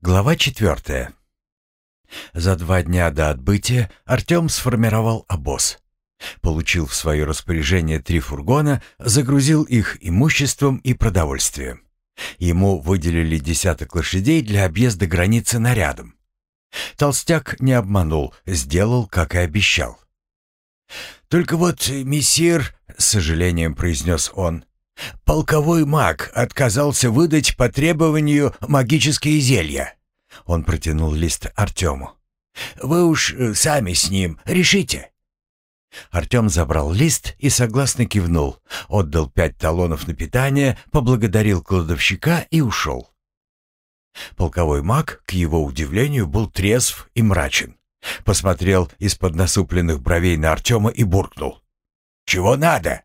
Глава четвертая. За два дня до отбытия Артем сформировал обоз. Получил в свое распоряжение три фургона, загрузил их имуществом и продовольствием. Ему выделили десяток лошадей для объезда границы нарядом. Толстяк не обманул, сделал, как и обещал. «Только вот, мессир», — с сожалением произнес он, Полковой маг отказался выдать по требованию магические зелья. Он протянул лист Артему. Вы уж э, сами с ним решите. Артем забрал лист и согласно кивнул, отдал пять талонов на питание, поблагодарил кладовщика и ушел. Полковой маг, к его удивлению, был трезв и мрачен. Посмотрел из-под насупленных бровей на Артема и буркнул. «Чего надо?»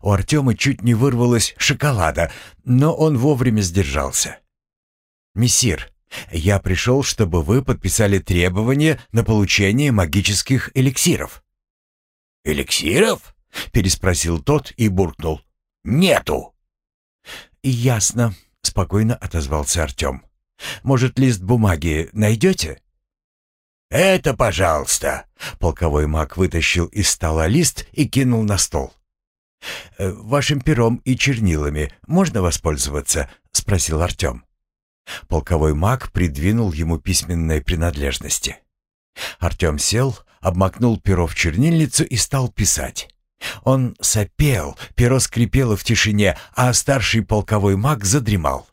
У Артема чуть не вырвалось шоколада, но он вовремя сдержался. «Мессир, я пришел, чтобы вы подписали требования на получение магических эликсиров». «Эликсиров?» — переспросил тот и буркнул. «Нету». «Ясно», — спокойно отозвался Артем. «Может, лист бумаги найдете?» «Это, пожалуйста!» Полковой маг вытащил из стола лист и кинул на стол. Э, «Вашим пером и чернилами можно воспользоваться?» — спросил Артем. Полковой маг придвинул ему письменные принадлежности. Артем сел, обмакнул перо в чернильницу и стал писать. Он сопел, перо скрипело в тишине, а старший полковой маг задремал.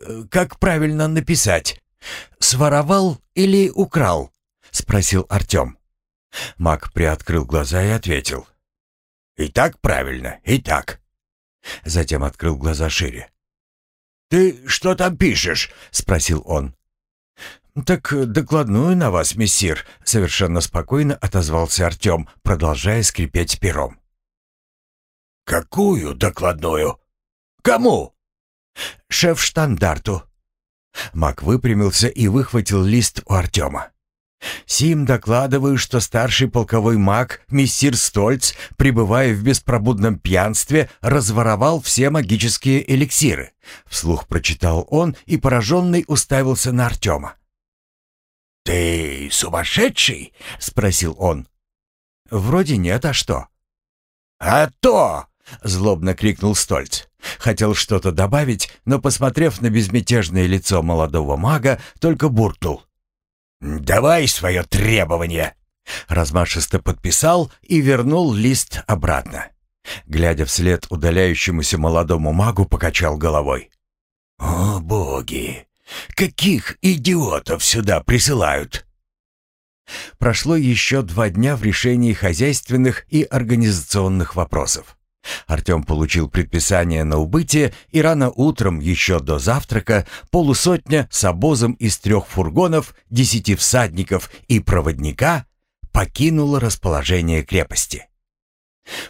«Э, «Как правильно написать? Своровал или украл?» — спросил Артем. Маг приоткрыл глаза и ответил. «И так правильно, и так». Затем открыл глаза шире. «Ты что там пишешь?» — спросил он. «Так докладную на вас, мессир», — совершенно спокойно отозвался Артем, продолжая скрипеть пером. «Какую докладную? Кому?» «Шеф-штандарту». Мак выпрямился и выхватил лист у Артема. Сим докладываю, что старший полковой маг, мессир Стольц, пребывая в беспробудном пьянстве, разворовал все магические эликсиры. Вслух прочитал он и пораженный уставился на Артема. «Ты сумасшедший?» — спросил он. «Вроде нет, а что?» «А то!» — злобно крикнул Стольц. Хотел что-то добавить, но, посмотрев на безмятежное лицо молодого мага, только буркнул. «Давай свое требование!» Размашисто подписал и вернул лист обратно. Глядя вслед удаляющемуся молодому магу, покачал головой. «О, боги! Каких идиотов сюда присылают?» Прошло еще два дня в решении хозяйственных и организационных вопросов. Артем получил предписание на убытие, и рано утром, еще до завтрака, полусотня с обозом из трех фургонов, десяти всадников и проводника покинула расположение крепости.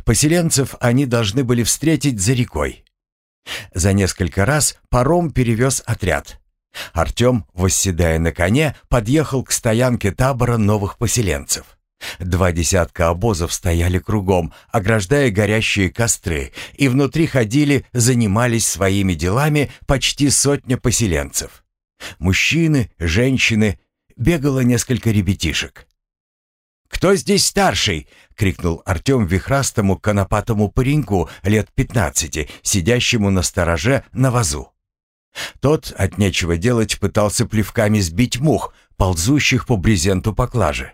Поселенцев они должны были встретить за рекой. За несколько раз паром перевез отряд. Артем, восседая на коне, подъехал к стоянке табора новых поселенцев. Два десятка обозов стояли кругом, ограждая горящие костры, и внутри ходили, занимались своими делами почти сотня поселенцев. Мужчины, женщины, бегало несколько ребятишек. «Кто здесь старший?» — крикнул Артем вихрастому конопатому пареньку лет пятнадцати, сидящему на стороже на вазу. Тот от нечего делать пытался плевками сбить мух, ползущих по брезенту поклажи.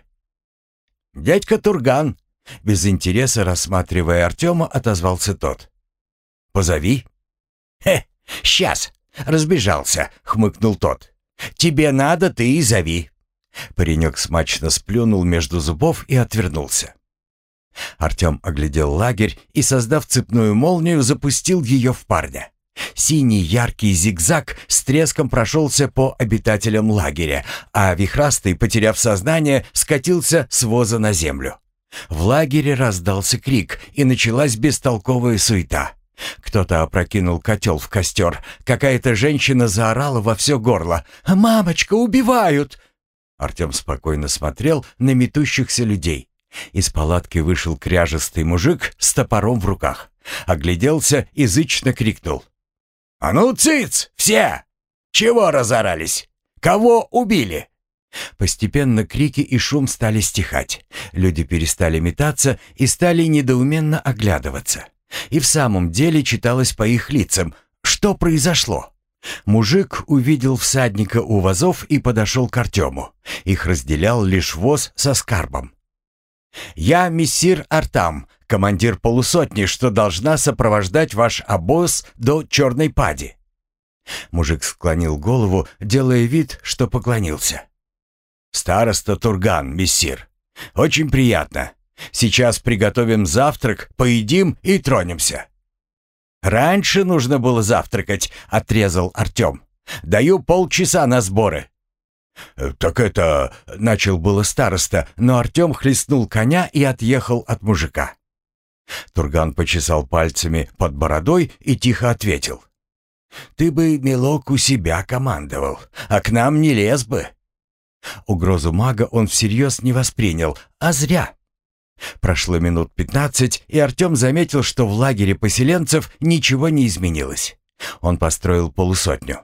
«Дядька Турган!» Без интереса, рассматривая Артема, отозвался тот. «Позови». «Хе, сейчас!» — разбежался, — хмыкнул тот. «Тебе надо, ты и зови». Паренек смачно сплюнул между зубов и отвернулся. Артем оглядел лагерь и, создав цепную молнию, запустил ее в парня. Синий яркий зигзаг с треском прошелся по обитателям лагеря, а вихрастый, потеряв сознание, скатился с воза на землю. В лагере раздался крик, и началась бестолковая суета. Кто-то опрокинул котел в костер. Какая-то женщина заорала во все горло. «Мамочка, убивают!» Артем спокойно смотрел на метущихся людей. Из палатки вышел кряжестый мужик с топором в руках. Огляделся и зычно крикнул. «А ну, циц, все! Чего разорались? Кого убили?» Постепенно крики и шум стали стихать. Люди перестали метаться и стали недоуменно оглядываться. И в самом деле читалось по их лицам, что произошло. Мужик увидел всадника у вазов и подошел к Артему. Их разделял лишь воз со скарбом. «Я мессир Артам, командир полусотни, что должна сопровождать ваш обоз до Черной Пади». Мужик склонил голову, делая вид, что поклонился. «Староста Турган, мессир. Очень приятно. Сейчас приготовим завтрак, поедим и тронемся». «Раньше нужно было завтракать», — отрезал Артем. «Даю полчаса на сборы». «Э, «Так это...» — начал было староста, но Артем хлестнул коня и отъехал от мужика. Турган почесал пальцами под бородой и тихо ответил. «Ты бы, милок, у себя командовал, а к нам не лез бы». Угрозу мага он всерьез не воспринял, а зря. Прошло минут пятнадцать, и Артем заметил, что в лагере поселенцев ничего не изменилось. Он построил полусотню.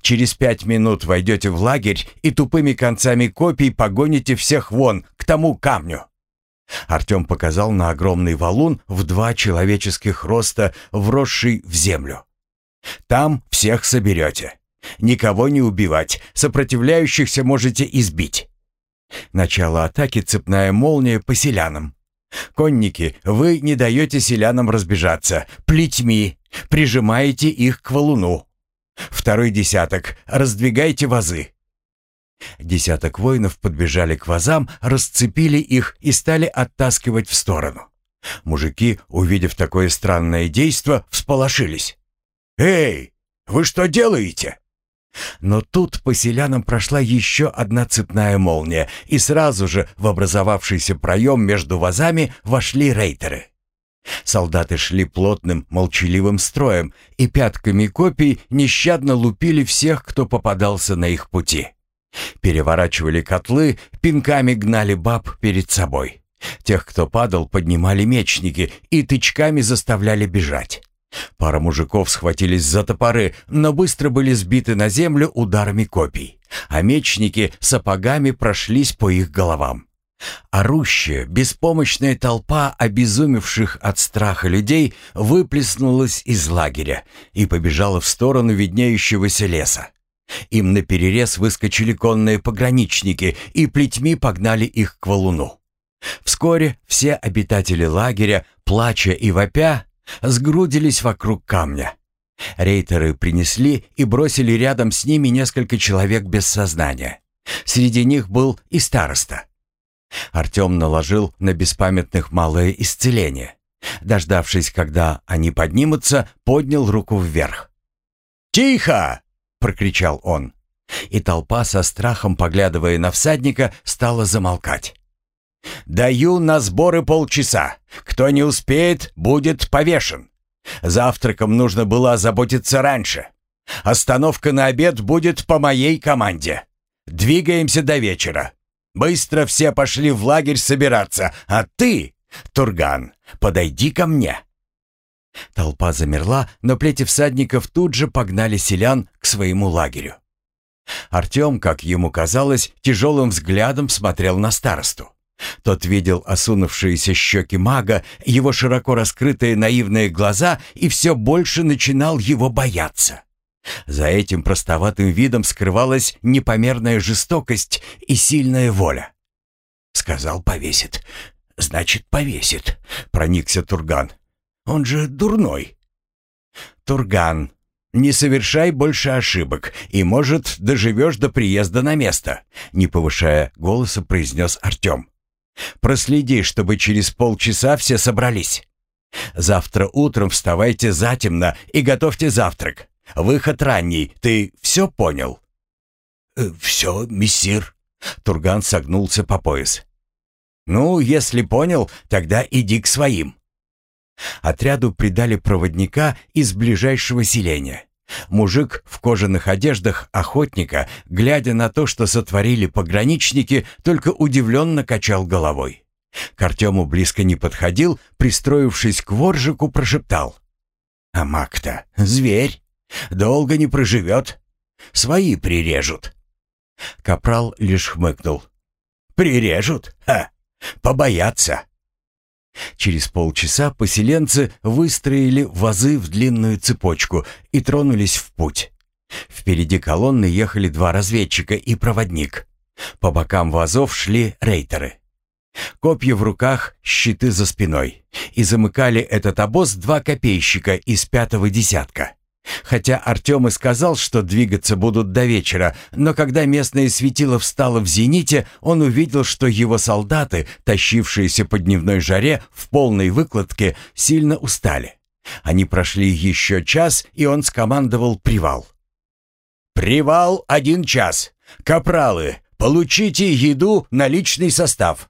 «Через пять минут войдете в лагерь и тупыми концами копий погоните всех вон, к тому камню». Артем показал на огромный валун в два человеческих роста, вросший в землю. «Там всех соберете. Никого не убивать, сопротивляющихся можете избить. Начало атаки цепная молния по селянам. Конники, вы не даете селянам разбежаться. Плетьми. Прижимаете их к валуну. Второй десяток. Раздвигайте вазы. Десяток воинов подбежали к вазам, расцепили их и стали оттаскивать в сторону. Мужики, увидев такое странное действо, всполошились. «Эй, вы что делаете?» Но тут по селянам прошла еще одна цепная молния, и сразу же в образовавшийся проем между вазами вошли рейтеры. Солдаты шли плотным, молчаливым строем, и пятками копий нещадно лупили всех, кто попадался на их пути. Переворачивали котлы, пинками гнали баб перед собой. Тех, кто падал, поднимали мечники и тычками заставляли бежать. Пара мужиков схватились за топоры, но быстро были сбиты на землю ударами копий, а мечники сапогами прошлись по их головам. Орущая, беспомощная толпа обезумевших от страха людей выплеснулась из лагеря и побежала в сторону виднеющегося леса. Им наперерез выскочили конные пограничники и плетьми погнали их к валуну. Вскоре все обитатели лагеря, плача и вопя, сгрудились вокруг камня. Рейтеры принесли и бросили рядом с ними несколько человек без сознания. Среди них был и староста. Артем наложил на беспамятных малое исцеление. Дождавшись, когда они поднимутся, поднял руку вверх. «Тихо!» — прокричал он. И толпа со страхом, поглядывая на всадника, стала замолкать. «Даю на сборы полчаса. Кто не успеет, будет повешен. Завтраком нужно было озаботиться раньше. Остановка на обед будет по моей команде. Двигаемся до вечера. Быстро все пошли в лагерь собираться, а ты, Турган, подойди ко мне». Толпа замерла, но плети всадников тут же погнали селян к своему лагерю. Артем, как ему казалось, тяжелым взглядом смотрел на старосту. Тот видел осунувшиеся щеки мага, его широко раскрытые наивные глаза и все больше начинал его бояться. За этим простоватым видом скрывалась непомерная жестокость и сильная воля. «Сказал, повесит. Значит, повесит», — проникся Турган. «Он же дурной». «Турган, не совершай больше ошибок, и, может, доживешь до приезда на место», — не повышая голоса, произнес Артем. Проследи, чтобы через полчаса все собрались. Завтра утром вставайте затемно и готовьте завтрак. Выход ранний, ты все понял?» э, «Все, мессир». Турган согнулся по пояс. «Ну, если понял, тогда иди к своим». Отряду придали проводника из ближайшего селения. Мужик в кожаных одеждах охотника, глядя на то, что сотворили пограничники, только удивленно качал головой. К Артему близко не подходил, пристроившись к воржику, прошептал. «А маг-то зверь, долго не проживет. Свои прирежут». Капрал лишь хмыкнул. «Прирежут? Ха! Побоятся!» Через полчаса поселенцы выстроили вазы в длинную цепочку и тронулись в путь. Впереди колонны ехали два разведчика и проводник. По бокам вазов шли рейтеры. Копья в руках, щиты за спиной. И замыкали этот обоз два копейщика из пятого десятка. Хотя Артем и сказал, что двигаться будут до вечера, но когда местное светило встало в зените, он увидел, что его солдаты, тащившиеся по дневной жаре в полной выкладке, сильно устали. Они прошли еще час, и он скомандовал привал. «Привал один час! Капралы, получите еду на личный состав!»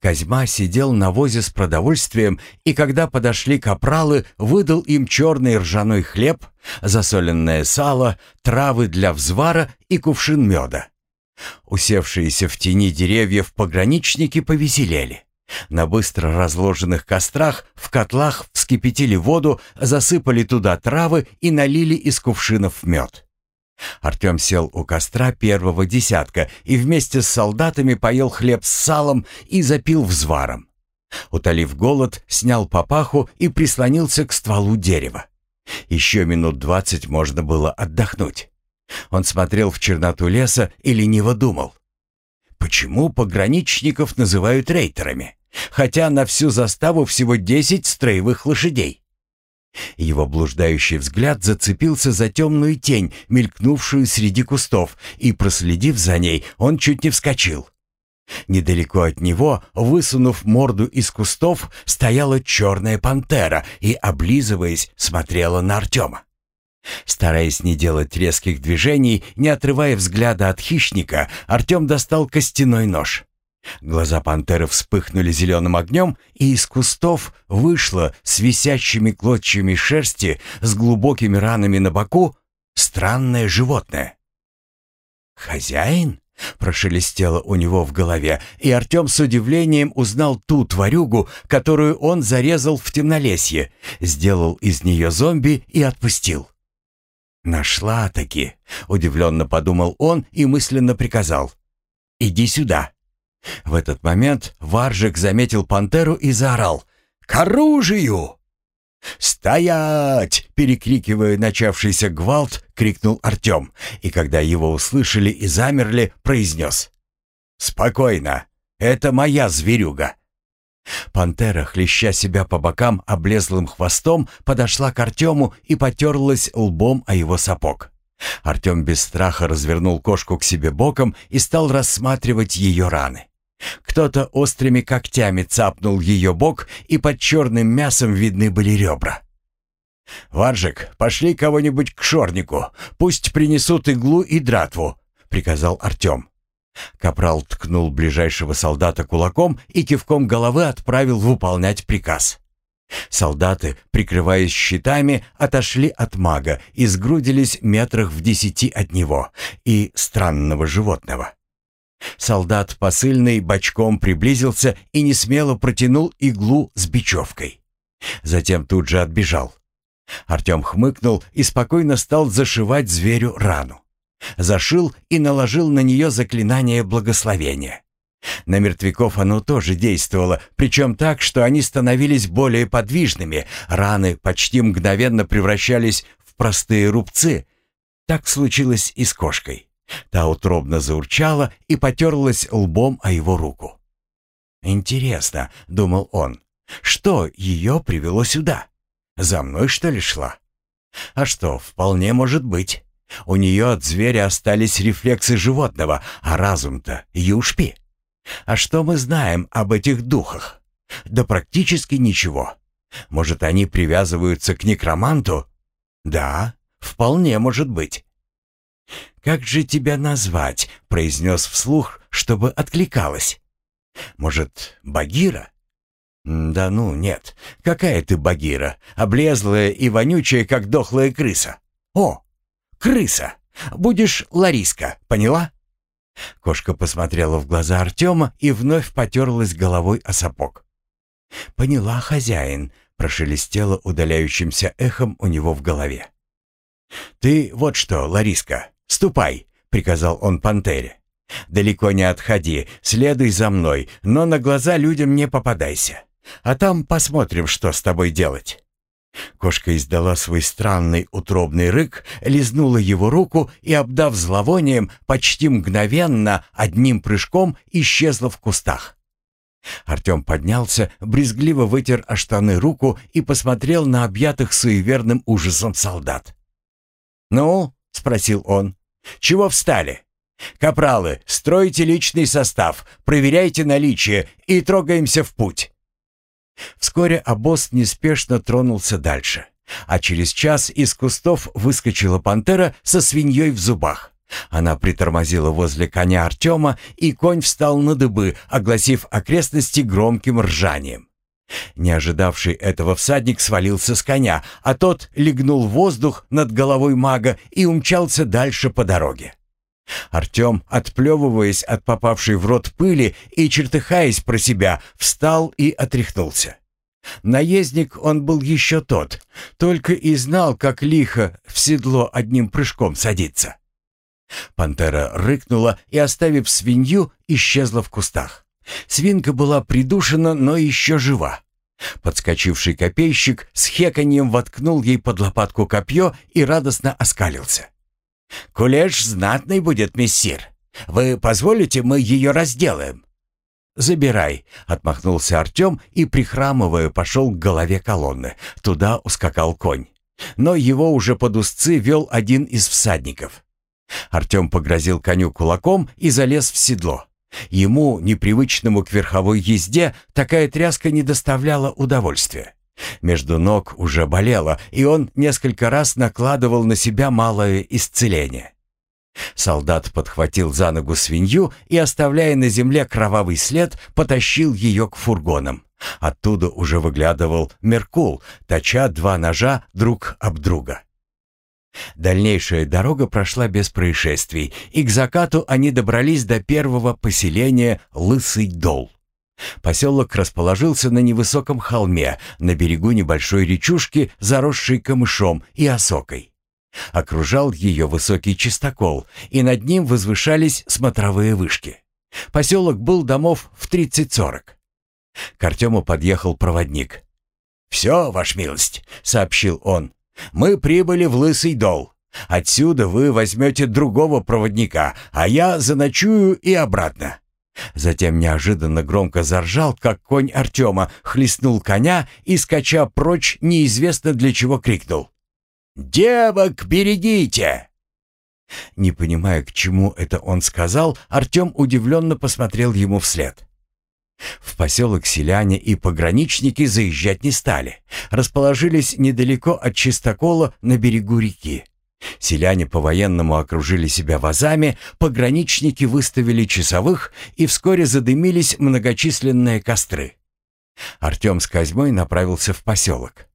Козьма сидел на возе с продовольствием, и когда подошли капралы, выдал им черный ржаной хлеб, засоленное сало, травы для взвара и кувшин меда. Усевшиеся в тени деревьев пограничники повеселели. На быстро разложенных кострах в котлах вскипятили воду, засыпали туда травы и налили из кувшинов мед. Артем сел у костра первого десятка и вместе с солдатами поел хлеб с салом и запил взваром. Утолив голод, снял папаху и прислонился к стволу дерева. Еще минут двадцать можно было отдохнуть. Он смотрел в черноту леса и лениво думал. Почему пограничников называют рейтерами? Хотя на всю заставу всего десять строевых лошадей. Его блуждающий взгляд зацепился за темную тень, мелькнувшую среди кустов, и, проследив за ней, он чуть не вскочил. Недалеко от него, высунув морду из кустов, стояла черная пантера и, облизываясь, смотрела на Артема. Стараясь не делать резких движений, не отрывая взгляда от хищника, Артем достал костяной нож. Глаза пантеры вспыхнули зеленым огнем, и из кустов вышло с висящими клочьями шерсти, с глубокими ранами на боку, странное животное. «Хозяин?» — прошелестело у него в голове, и Артем с удивлением узнал ту тварюгу, которую он зарезал в темнолесье, сделал из нее зомби и отпустил. «Нашла-таки», — удивленно подумал он и мысленно приказал. «Иди сюда». В этот момент Варжик заметил пантеру и заорал «К оружию!» «Стоять!» — перекрикивая начавшийся гвалт, крикнул Артем, и когда его услышали и замерли, произнес «Спокойно, это моя зверюга!» Пантера, хлеща себя по бокам облезлым хвостом, подошла к Артему и потерлась лбом о его сапог. Артем без страха развернул кошку к себе боком и стал рассматривать ее раны. Кто-то острыми когтями цапнул ее бок, и под черным мясом видны были ребра. «Варжик, пошли кого-нибудь к шорнику. Пусть принесут иглу и дратву», — приказал Артем. Капрал ткнул ближайшего солдата кулаком и кивком головы отправил выполнять приказ. Солдаты, прикрываясь щитами, отошли от мага и сгрудились метрах в десяти от него и странного животного. Солдат посыльный бочком приблизился и несмело протянул иглу с бечевкой. Затем тут же отбежал. Артем хмыкнул и спокойно стал зашивать зверю рану. Зашил и наложил на нее заклинание благословения. На мертвяков оно тоже действовало, причем так, что они становились более подвижными, раны почти мгновенно превращались в простые рубцы. Так случилось и с кошкой. Та утробно заурчала и потерлась лбом о его руку. «Интересно», — думал он, — «что ее привело сюда? За мной, что ли, шла?» «А что, вполне может быть. У нее от зверя остались рефлексы животного, а разум-то юшпи. А что мы знаем об этих духах? Да практически ничего. Может, они привязываются к некроманту? Да, вполне может быть. «Как же тебя назвать?» — произнес вслух, чтобы откликалась. «Может, Багира?» «Да ну, нет. Какая ты Багира? Облезлая и вонючая, как дохлая крыса. О, крыса! Будешь Лариска, поняла?» Кошка посмотрела в глаза Артема и вновь потерлась головой о сапог. «Поняла, хозяин», — прошелестело удаляющимся эхом у него в голове. «Ты вот что, Лариска, ступай», — приказал он пантере. «Далеко не отходи, следуй за мной, но на глаза людям не попадайся. А там посмотрим, что с тобой делать». Кошка издала свой странный утробный рык, лизнула его руку и, обдав зловонием, почти мгновенно, одним прыжком исчезла в кустах. Артем поднялся, брезгливо вытер о штаны руку и посмотрел на объятых суеверным ужасом солдат. «Ну?» — спросил он. «Чего встали? Капралы, стройте личный состав, проверяйте наличие и трогаемся в путь». Вскоре обоз неспешно тронулся дальше, а через час из кустов выскочила пантера со свиньей в зубах. Она притормозила возле коня Артема, и конь встал на дыбы, огласив окрестности громким ржанием. Не ожидавший этого всадник свалился с коня, а тот легнул воздух над головой мага и умчался дальше по дороге. Артем, отплевываясь от попавшей в рот пыли и чертыхаясь про себя, встал и отряхнулся. Наездник он был еще тот, только и знал, как лихо в седло одним прыжком садиться. Пантера рыкнула и, оставив свинью, исчезла в кустах. Свинка была придушена, но еще жива. Подскочивший копейщик с хеканьем воткнул ей под лопатку копье и радостно оскалился. «Кулеш знатный будет, мессир. Вы позволите, мы ее разделаем?» «Забирай», — отмахнулся Артем и, прихрамывая, пошел к голове колонны. Туда ускакал конь. Но его уже под узцы вел один из всадников. Артем погрозил коню кулаком и залез в седло. Ему, непривычному к верховой езде, такая тряска не доставляла удовольствия. Между ног уже болело, и он несколько раз накладывал на себя малое исцеление. Солдат подхватил за ногу свинью и, оставляя на земле кровавый след, потащил ее к фургонам. Оттуда уже выглядывал Меркул, точа два ножа друг об друга. Дальнейшая дорога прошла без происшествий, и к закату они добрались до первого поселения Лысый Дол. Поселок расположился на невысоком холме, на берегу небольшой речушки, заросшей камышом и осокой. Окружал ее высокий чистокол, и над ним возвышались смотровые вышки. Поселок был домов в 30-40. К Артему подъехал проводник. «Все, ваш милость», — сообщил он, — «мы прибыли в Лысый Дол. Отсюда вы возьмете другого проводника, а я заночую и обратно. Затем неожиданно громко заржал, как конь Артема, хлестнул коня и, скача прочь, неизвестно для чего крикнул. «Девок берегите!» Не понимая, к чему это он сказал, Артем удивленно посмотрел ему вслед. В поселок селяне и пограничники заезжать не стали. Расположились недалеко от Чистокола на берегу реки. Селяне по-военному окружили себя вазами, пограничники выставили часовых, и вскоре задымились многочисленные костры. Артем с Козьмой направился в поселок.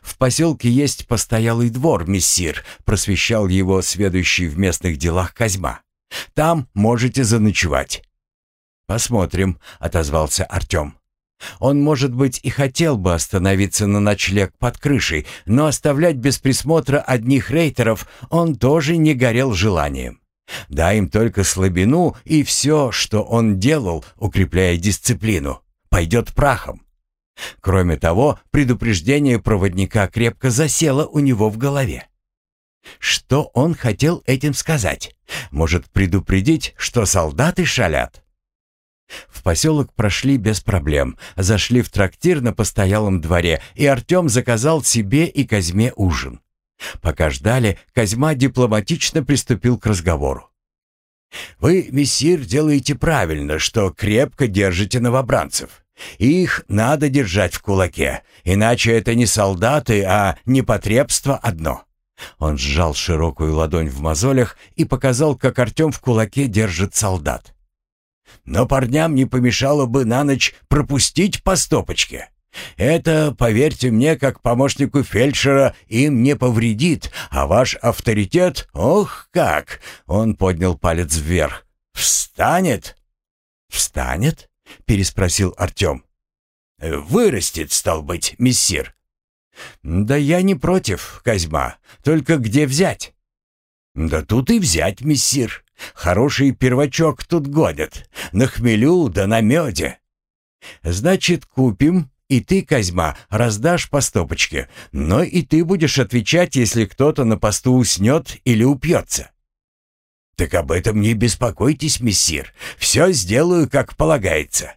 «В поселке есть постоялый двор, мессир», — просвещал его сведущий в местных делах Козьма. «Там можете заночевать». «Посмотрим», — отозвался Артем. Он, может быть, и хотел бы остановиться на ночлег под крышей, но оставлять без присмотра одних рейтеров он тоже не горел желанием. Дай им только слабину, и все, что он делал, укрепляя дисциплину, пойдет прахом. Кроме того, предупреждение проводника крепко засело у него в голове. Что он хотел этим сказать? Может, предупредить, что солдаты шалят? В поселок прошли без проблем, зашли в трактир на постоялом дворе, и Артем заказал себе и Козьме ужин. Пока ждали, Козьма дипломатично приступил к разговору. «Вы, мессир, делаете правильно, что крепко держите новобранцев. Их надо держать в кулаке, иначе это не солдаты, а непотребство одно». Он сжал широкую ладонь в мозолях и показал, как Артем в кулаке держит солдат. Но парням не помешало бы на ночь пропустить по стопочке. Это, поверьте мне, как помощнику фельдшера, им не повредит, а ваш авторитет, ох как!» Он поднял палец вверх. «Встанет?» «Встанет?» — переспросил Артем. «Вырастет, стал быть, мессир». «Да я не против, Козьма. Только где взять?» «Да тут и взять, мессир. Хороший первачок тут годят. На хмелю да на меде». «Значит, купим, и ты, Козьма, раздашь по стопочке. Но и ты будешь отвечать, если кто-то на посту уснет или упьется». «Так об этом не беспокойтесь, мессир. Все сделаю, как полагается».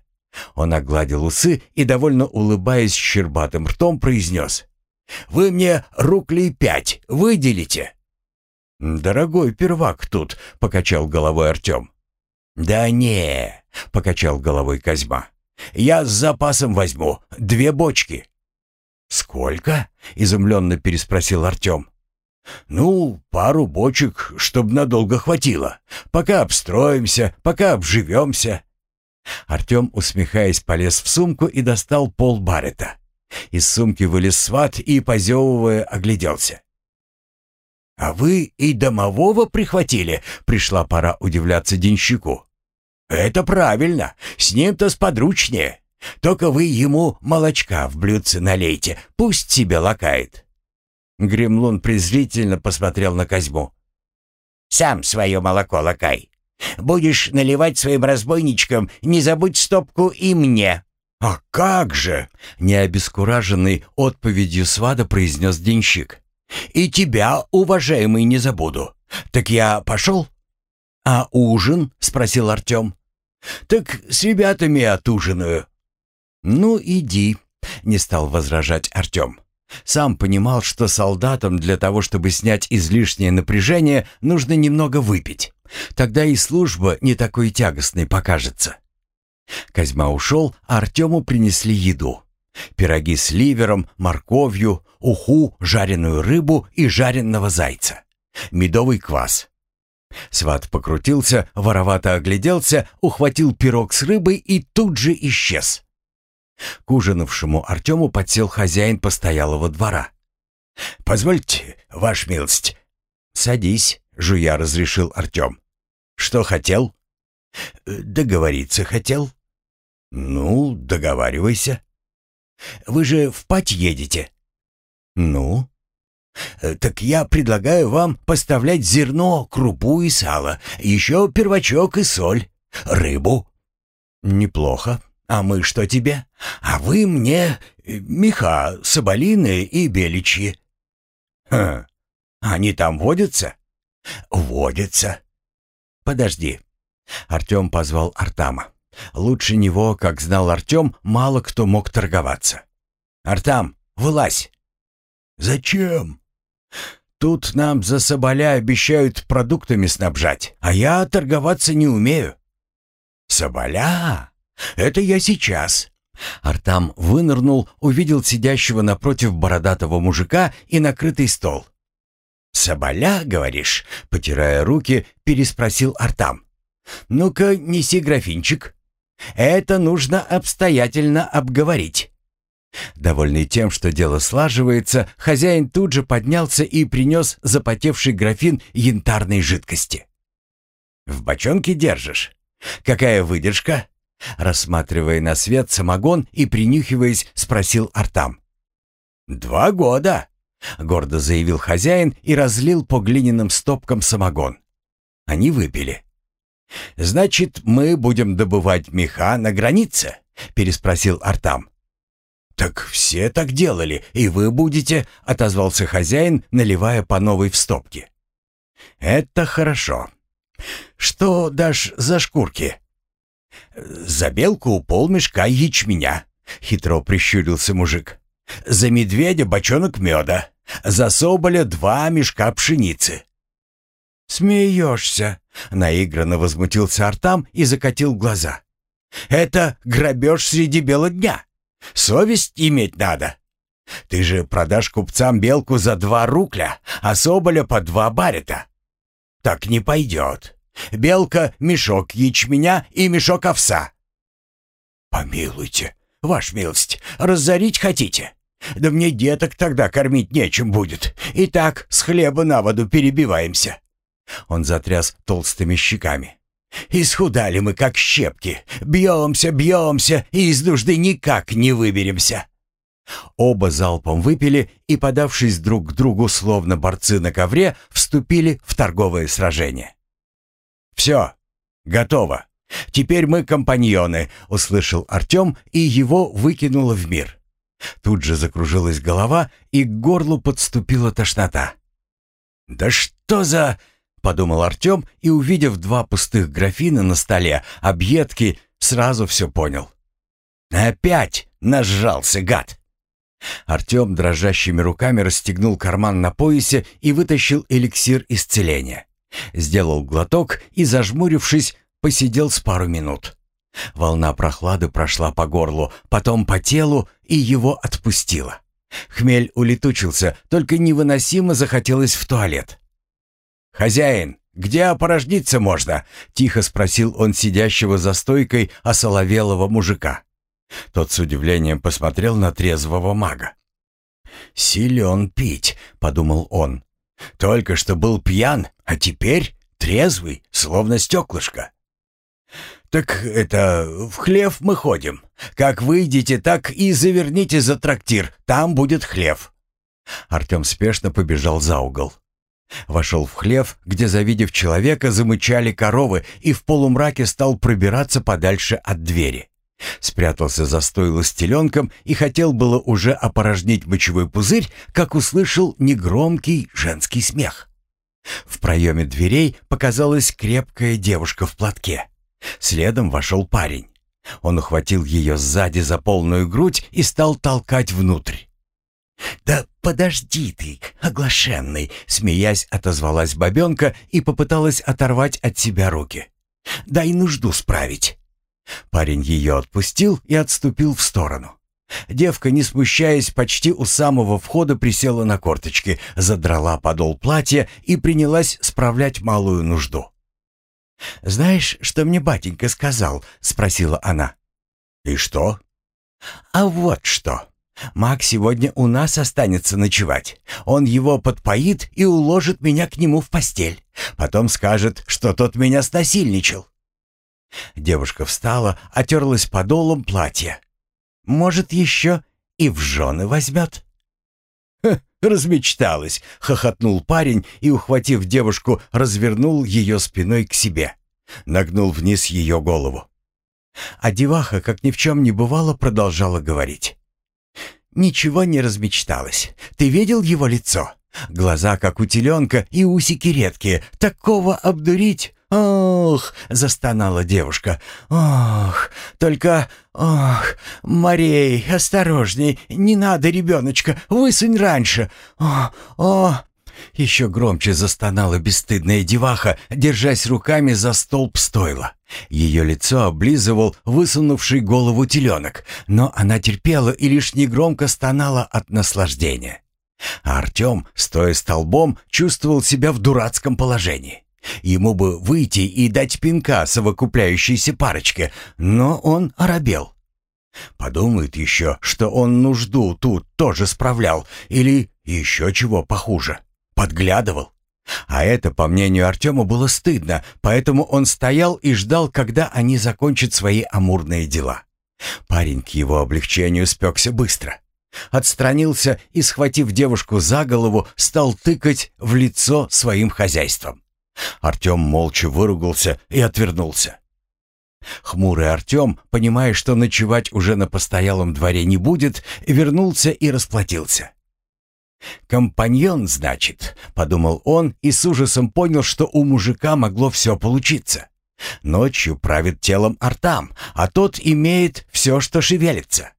Он огладил усы и, довольно улыбаясь щербатым ртом, произнес. «Вы мне руклей пять выделите?» «Дорогой первак тут», — покачал головой Артем. «Да не», — покачал головой Козьма. «Я с запасом возьму. Две бочки». «Сколько?» — изумленно переспросил Артем. «Ну, пару бочек, чтоб надолго хватило. Пока обстроимся, пока обживемся». Артем, усмехаясь, полез в сумку и достал пол барета. Из сумки вылез сват и, позевывая, огляделся. «А вы и домового прихватили?» — пришла пора удивляться денщику. «Это правильно, с ним-то сподручнее. Только вы ему молочка в блюдце налейте, пусть себе лакает». Гремлун презрительно посмотрел на Козьму. «Сам свое молоко лакай. Будешь наливать своим разбойничкам, не забудь стопку и мне». «А как же!» — необескураженный отповедью свада произнес денщик. «И тебя, уважаемый, не забуду. Так я пошел?» «А ужин?» — спросил Артем. «Так с ребятами отужинаю». «Ну, иди», — не стал возражать Артем. Сам понимал, что солдатам для того, чтобы снять излишнее напряжение, нужно немного выпить. Тогда и служба не такой тягостной покажется. Козьма ушел, а Артему принесли еду. Пироги с ливером, морковью, уху, жареную рыбу и жареного зайца. Медовый квас. Сват покрутился, воровато огляделся, ухватил пирог с рыбой и тут же исчез. К ужинавшему Артему подсел хозяин постоялого двора. «Позвольте, ваш милость». «Садись», — жуя разрешил Артем. «Что хотел?» «Договориться хотел». «Ну, договаривайся». «Вы же в пать едете?» «Ну?» «Так я предлагаю вам поставлять зерно, крупу и сало, еще первачок и соль, рыбу». «Неплохо. А мы что тебе? А вы мне э, меха, соболиные и беличьи». «Хм, они там водятся?» «Водятся». «Подожди». Артем позвал Артама. Лучше него, как знал Артем, мало кто мог торговаться. «Артам, вылазь!» «Зачем?» «Тут нам за соболя обещают продуктами снабжать, а я торговаться не умею». «Соболя? Это я сейчас». Артам вынырнул, увидел сидящего напротив бородатого мужика и накрытый стол. «Соболя, говоришь?» — потирая руки, переспросил Артам. «Ну-ка, неси графинчик. Это нужно обстоятельно обговорить». Довольный тем, что дело слаживается, хозяин тут же поднялся и принес запотевший графин янтарной жидкости. «В бочонке держишь? Какая выдержка?» Рассматривая на свет самогон и принюхиваясь, спросил Артам. «Два года», — гордо заявил хозяин и разлил по глиняным стопкам самогон. Они выпили. «Значит, мы будем добывать меха на границе?» — переспросил Артам. «Так все так делали, и вы будете», — отозвался хозяин, наливая по новой в стопки. «Это хорошо. Что дашь за шкурки?» «За белку полмешка ячменя», — хитро прищурился мужик. «За медведя бочонок меда, за соболя два мешка пшеницы». «Смеешься», — наигранно возмутился Артам и закатил глаза. «Это грабеж среди бела дня. Совесть иметь надо. Ты же продашь купцам белку за два рукля, а соболя по два барета. Так не пойдет. Белка — мешок ячменя и мешок овса. Помилуйте, ваш милость, разорить хотите? Да мне деток тогда кормить нечем будет. И так с хлеба на воду перебиваемся. Он затряс толстыми щеками. Исхудали мы, как щепки. Бьемся, бьемся, и из нужды никак не выберемся. Оба залпом выпили и, подавшись друг к другу, словно борцы на ковре, вступили в торговое сражение. «Все, готово. Теперь мы компаньоны», — услышал Артем, и его выкинуло в мир. Тут же закружилась голова, и к горлу подступила тошнота. «Да что за...» — подумал Артем, и, увидев два пустых графина на столе, объедки, сразу все понял. «Опять нажрался, гад!» Артем дрожащими руками расстегнул карман на поясе и вытащил эликсир исцеления. Сделал глоток и, зажмурившись, посидел с пару минут. Волна прохлады прошла по горлу, потом по телу и его отпустила. Хмель улетучился, только невыносимо захотелось в туалет. «Хозяин, где опорожниться можно?» — тихо спросил он сидящего за стойкой осоловелого мужика. Тот с удивлением посмотрел на трезвого мага. «Силен пить», — подумал он. «Только что был пьян, а теперь трезвый, словно стеклышко». «Так это, в хлев мы ходим. Как выйдете, так и заверните за трактир, там будет хлев». Артем спешно побежал за угол. Вошел в хлев, где, завидев человека, замычали коровы и в полумраке стал пробираться подальше от двери. Спрятался за стойло с теленком и хотел было уже опорожнить мочевой пузырь, как услышал негромкий женский смех. В проеме дверей показалась крепкая девушка в платке. Следом вошел парень. Он ухватил ее сзади за полную грудь и стал толкать внутрь. «Да подожди ты, оглашенный!» Смеясь, отозвалась бабенка и попыталась оторвать от себя руки. «Дай нужду справить!» Парень ее отпустил и отступил в сторону. Девка, не смущаясь, почти у самого входа присела на корточки, задрала подол платья и принялась справлять малую нужду. «Знаешь, что мне батенька сказал?» — спросила она. «И что?» «А вот что. Маг сегодня у нас останется ночевать. Он его подпоит и уложит меня к нему в постель. Потом скажет, что тот меня снасильничал. Девушка встала, отерлась подолом платья. «Может, еще и в жены возьмет?» «Ха, размечталась!» — хохотнул парень и, ухватив девушку, развернул ее спиной к себе. Нагнул вниз ее голову. А деваха, как ни в чем не бывало, продолжала говорить. «Ничего не размечталась. Ты видел его лицо? Глаза, как у теленка, и усики редкие. Такого обдурить «Ох!» — застонала девушка. «Ох! Только... Ох! Марей, осторожней! Не надо, ребеночка! Высунь раньше! О! О!» Еще громче застонала бесстыдная деваха, держась руками за столб стойла. Ее лицо облизывал высунувший голову теленок, но она терпела и лишь негромко стонала от наслаждения. А Артем, стоя столбом, чувствовал себя в дурацком положении. Ему бы выйти и дать пинка совокупляющейся парочке, но он оробел. Подумает еще, что он нужду тут тоже справлял или еще чего похуже. Подглядывал. А это, по мнению Артема, было стыдно, поэтому он стоял и ждал, когда они закончат свои амурные дела. Парень к его облегчению спекся быстро. Отстранился и, схватив девушку за голову, стал тыкать в лицо своим хозяйством. Артем молча выругался и отвернулся. Хмурый Артем, понимая, что ночевать уже на постоялом дворе не будет, вернулся и расплатился. «Компаньон, значит», — подумал он и с ужасом понял, что у мужика могло все получиться. Ночью правит телом Артам, а тот имеет все, что шевелится.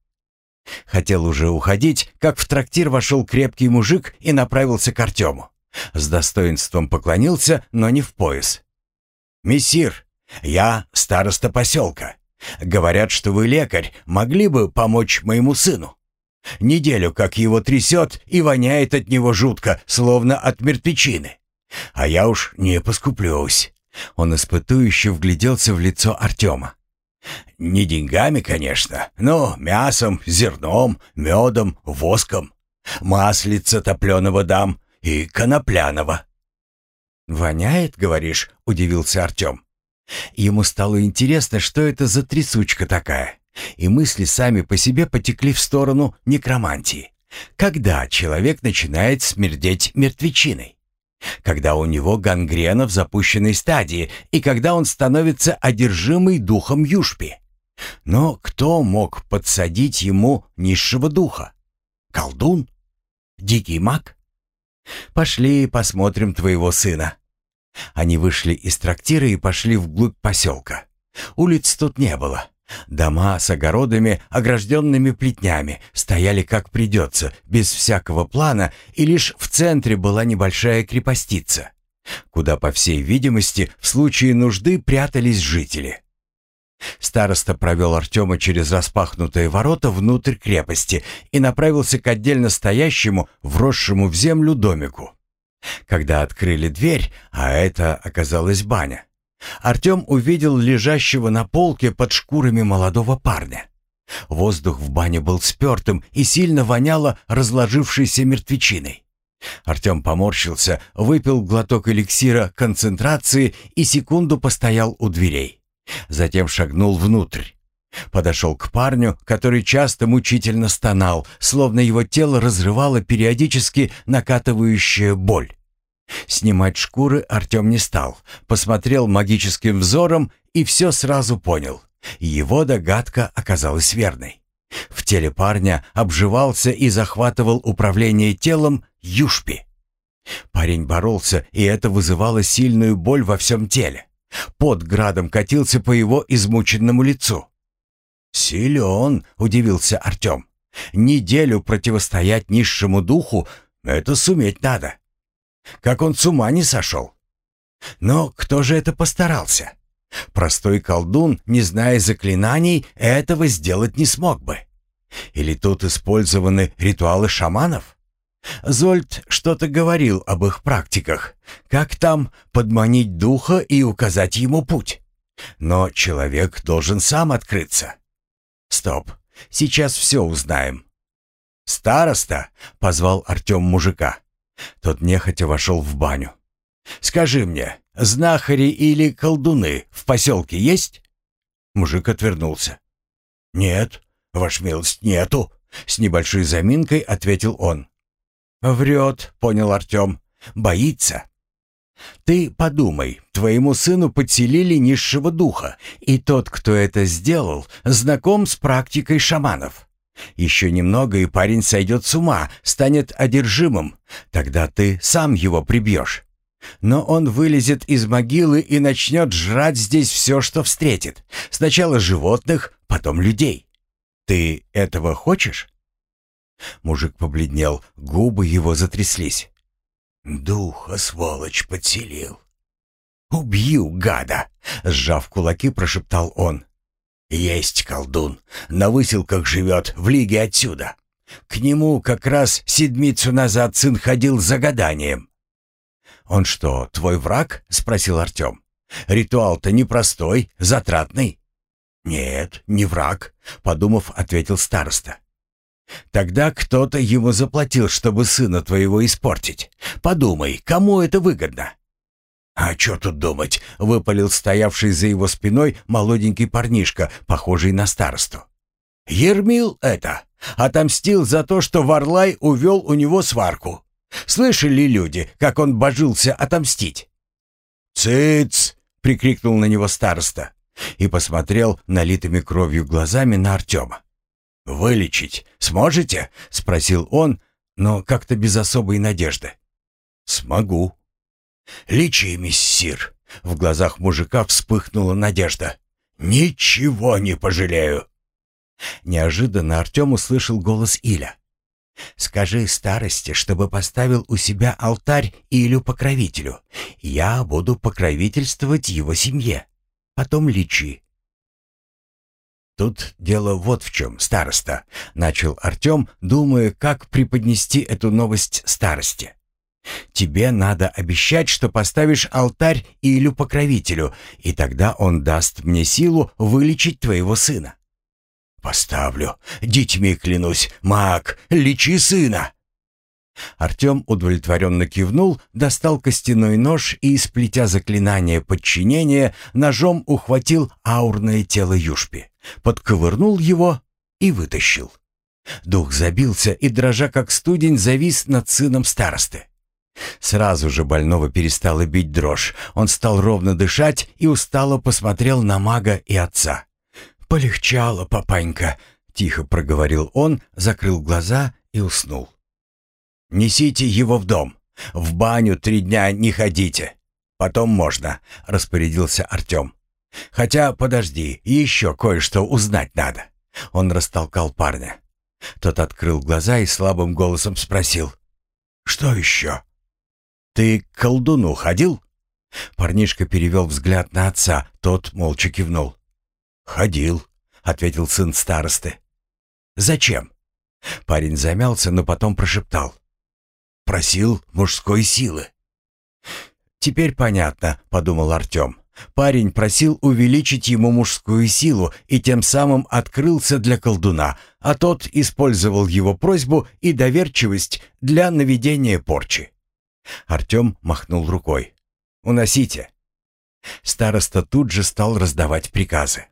Хотел уже уходить, как в трактир вошел крепкий мужик и направился к Артему. С достоинством поклонился, но не в пояс. «Мессир, я староста поселка. Говорят, что вы лекарь, могли бы помочь моему сыну. Неделю как его трясет и воняет от него жутко, словно от мертвечины. А я уж не поскуплюсь». Он испытующе вгляделся в лицо Артема. «Не деньгами, конечно, но мясом, зерном, медом, воском. Маслица топленого дам, и конопляного». «Воняет, говоришь?» — удивился Артем. Ему стало интересно, что это за трясучка такая. И мысли сами по себе потекли в сторону некромантии. Когда человек начинает смердеть мертвечиной? Когда у него гангрена в запущенной стадии и когда он становится одержимый духом Юшпи? Но кто мог подсадить ему низшего духа? Колдун? Дикий маг? Пошли посмотрим твоего сына. Они вышли из трактира и пошли вглубь поселка. Улиц тут не было. Дома с огородами, огражденными плетнями, стояли как придется, без всякого плана, и лишь в центре была небольшая крепостица, куда, по всей видимости, в случае нужды прятались жители. Староста провел Артема через распахнутые ворота внутрь крепости и направился к отдельно стоящему, вросшему в землю домику. Когда открыли дверь, а это оказалась баня, Артем увидел лежащего на полке под шкурами молодого парня. Воздух в бане был спертым и сильно воняло разложившейся мертвечиной. Артем поморщился, выпил глоток эликсира концентрации и секунду постоял у дверей. Затем шагнул внутрь. Подошел к парню, который часто мучительно стонал, словно его тело разрывало периодически накатывающая боль. Снимать шкуры Артем не стал, посмотрел магическим взором и все сразу понял. Его догадка оказалась верной. В теле парня обживался и захватывал управление телом Юшпи. Парень боролся, и это вызывало сильную боль во всем теле. Под градом катился по его измученному лицу. «Силен», — удивился Артем. «Неделю противостоять низшему духу — это суметь надо. Как он с ума не сошел. Но кто же это постарался? Простой колдун, не зная заклинаний, этого сделать не смог бы. Или тут использованы ритуалы шаманов? Зольд что-то говорил об их практиках. Как там подманить духа и указать ему путь? Но человек должен сам открыться. Стоп, сейчас все узнаем. «Староста!» — позвал Артем мужика. Тот нехотя вошел в баню. «Скажи мне, знахари или колдуны в поселке есть?» Мужик отвернулся. «Нет, ваш милость, нету», — с небольшой заминкой ответил он. «Врет», — понял Артем. «Боится». «Ты подумай, твоему сыну подселили низшего духа, и тот, кто это сделал, знаком с практикой шаманов. Еще немного, и парень сойдет с ума, станет одержимым. Тогда ты сам его прибьешь. Но он вылезет из могилы и начнет жрать здесь все, что встретит. Сначала животных, потом людей. Ты этого хочешь?» Мужик побледнел, губы его затряслись. «Духа, сволочь, подселил!» «Убью, гада!» — сжав кулаки, прошептал он. «Есть колдун. На выселках живет, в лиге отсюда. К нему как раз седмицу назад сын ходил за гаданием». «Он что, твой враг?» — спросил Артем. «Ритуал-то непростой, затратный». «Нет, не враг», — подумав, ответил староста. «Тогда кто-то ему заплатил, чтобы сына твоего испортить. Подумай, кому это выгодно?» «А что тут думать?» — выпалил стоявший за его спиной молоденький парнишка, похожий на старосту. «Ермил это! Отомстил за то, что Варлай увел у него сварку. Слышали люди, как он божился отомстить?» «Цыц!» — прикрикнул на него староста и посмотрел налитыми кровью глазами на Артема. «Вылечить сможете?» — спросил он, но как-то без особой надежды. «Смогу», «Лечи, миссир!» В глазах мужика вспыхнула надежда. «Ничего не пожалею!» Неожиданно Артем услышал голос Иля. «Скажи старости, чтобы поставил у себя алтарь Илю-покровителю. Я буду покровительствовать его семье. Потом лечи». «Тут дело вот в чем, староста», — начал Артем, думая, как преподнести эту новость старости. Тебе надо обещать, что поставишь алтарь Илю-покровителю, и тогда он даст мне силу вылечить твоего сына». «Поставлю. Детьми клянусь. Маг, лечи сына!» Артем удовлетворенно кивнул, достал костяной нож и, сплетя заклинание подчинения, ножом ухватил аурное тело Юшпи, подковырнул его и вытащил. Дух забился и, дрожа как студень, завис над сыном старосты. Сразу же больного перестала бить дрожь. Он стал ровно дышать и устало посмотрел на мага и отца. «Полегчало, папанька», — тихо проговорил он, закрыл глаза и уснул. «Несите его в дом. В баню три дня не ходите. Потом можно», — распорядился Артем. «Хотя, подожди, еще кое-что узнать надо». Он растолкал парня. Тот открыл глаза и слабым голосом спросил. «Что еще?» «Ты к колдуну ходил?» Парнишка перевел взгляд на отца, тот молча кивнул. «Ходил», — ответил сын старосты. «Зачем?» Парень замялся, но потом прошептал. «Просил мужской силы». «Теперь понятно», — подумал Артем. Парень просил увеличить ему мужскую силу и тем самым открылся для колдуна, а тот использовал его просьбу и доверчивость для наведения порчи. Артем махнул рукой. «Уносите». Староста тут же стал раздавать приказы.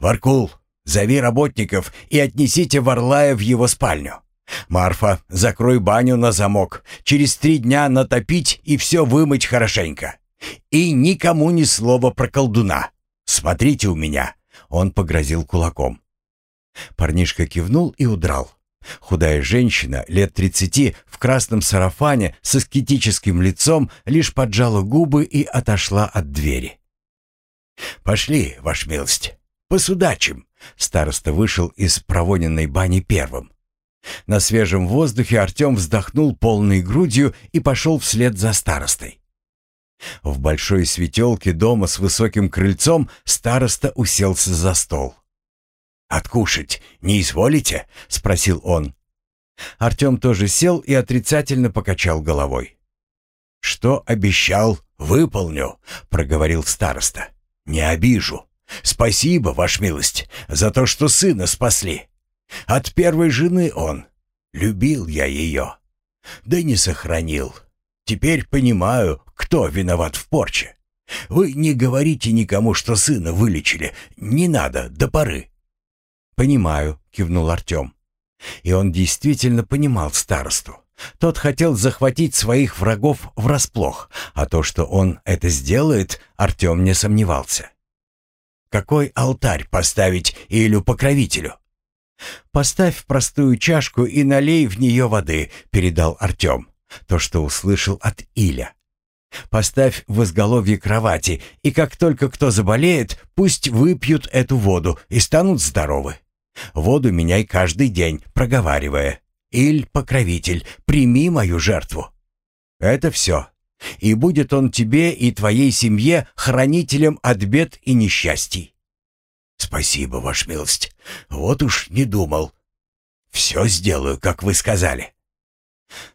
«Варкул, зови работников и отнесите Варлая в его спальню. Марфа, закрой баню на замок. Через три дня натопить и все вымыть хорошенько. И никому ни слова про колдуна. Смотрите у меня!» Он погрозил кулаком. Парнишка кивнул и удрал. Худая женщина, лет тридцати, в красном сарафане, с аскетическим лицом, лишь поджала губы и отошла от двери. «Пошли, ваш милость, посудачим!» Староста вышел из провоненной бани первым. На свежем воздухе Артем вздохнул полной грудью и пошел вслед за старостой. В большой светелке дома с высоким крыльцом староста уселся за стол. «Откушать не изволите?» — спросил он. Артем тоже сел и отрицательно покачал головой. «Что обещал, выполню», — проговорил староста. «Не обижу. Спасибо, ваш милость, за то, что сына спасли. От первой жены он. Любил я ее. Да не сохранил. Теперь понимаю, кто виноват в порче. Вы не говорите никому, что сына вылечили. Не надо, до поры». «Понимаю», — кивнул Артем. И он действительно понимал старосту. Тот хотел захватить своих врагов врасплох, а то, что он это сделает, Артем не сомневался. «Какой алтарь поставить Илю-покровителю?» «Поставь простую чашку и налей в нее воды», — передал Артем. То, что услышал от Иля. Поставь в изголовье кровати, и как только кто заболеет, пусть выпьют эту воду и станут здоровы. Воду меняй каждый день, проговаривая. «Иль, покровитель, прими мою жертву». Это все. И будет он тебе и твоей семье хранителем от бед и несчастий. Спасибо, ваш милость. Вот уж не думал. Все сделаю, как вы сказали.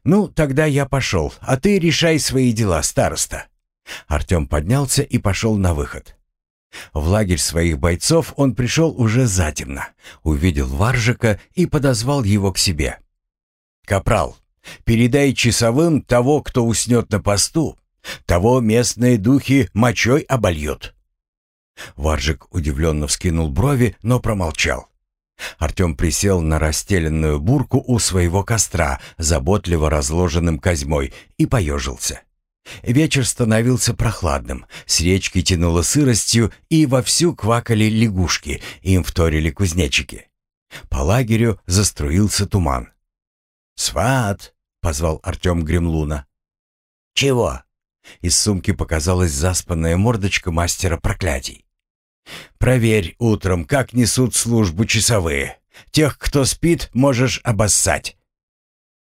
«Ну, тогда я пошел, а ты решай свои дела, староста». Артем поднялся и пошел на выход. В лагерь своих бойцов он пришел уже затемно, увидел Варжика и подозвал его к себе. «Капрал, передай часовым того, кто уснет на посту, того местные духи мочой обольют». Варжик удивленно вскинул брови, но промолчал. Артем присел на расстеленную бурку у своего костра, заботливо разложенным козьмой, и поежился. Вечер становился прохладным, с речки тянуло сыростью, и вовсю квакали лягушки, им вторили кузнечики. По лагерю заструился туман. «Сват!» — позвал Артем Гремлуна. «Чего?» Из сумки показалась заспанная мордочка мастера проклятий. Проверь утром, как несут службу часовые. Тех, кто спит, можешь обоссать».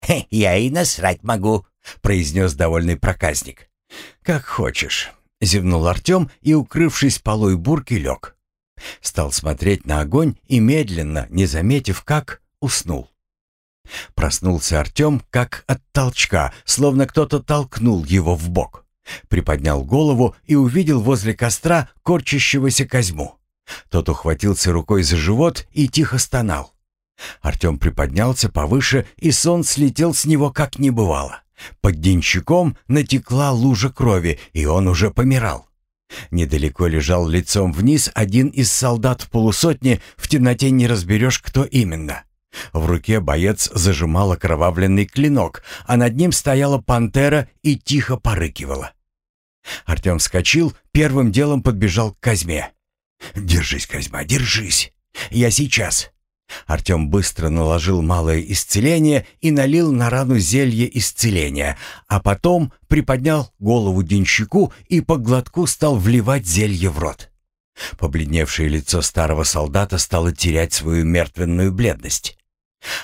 «Хе, я и насрать могу», — произнес довольный проказник. «Как хочешь», — зевнул Артем и, укрывшись полой бурки, лег. Стал смотреть на огонь и медленно, не заметив как, уснул. Проснулся Артем как от толчка, словно кто-то толкнул его в бок. Приподнял голову и увидел возле костра корчащегося Козьму. Тот ухватился рукой за живот и тихо стонал. Артем приподнялся повыше, и сон слетел с него как не бывало. Под денщиком натекла лужа крови, и он уже помирал. Недалеко лежал лицом вниз один из солдат в полусотни, в темноте не разберешь, кто именно. В руке боец зажимал окровавленный клинок, а над ним стояла пантера и тихо порыкивала. Артем вскочил, первым делом подбежал к Казьме. «Держись, Козьма, держись! Я сейчас!» Артем быстро наложил малое исцеление и налил на рану зелье исцеления, а потом приподнял голову денщику и по глотку стал вливать зелье в рот. Побледневшее лицо старого солдата стало терять свою мертвенную бледность.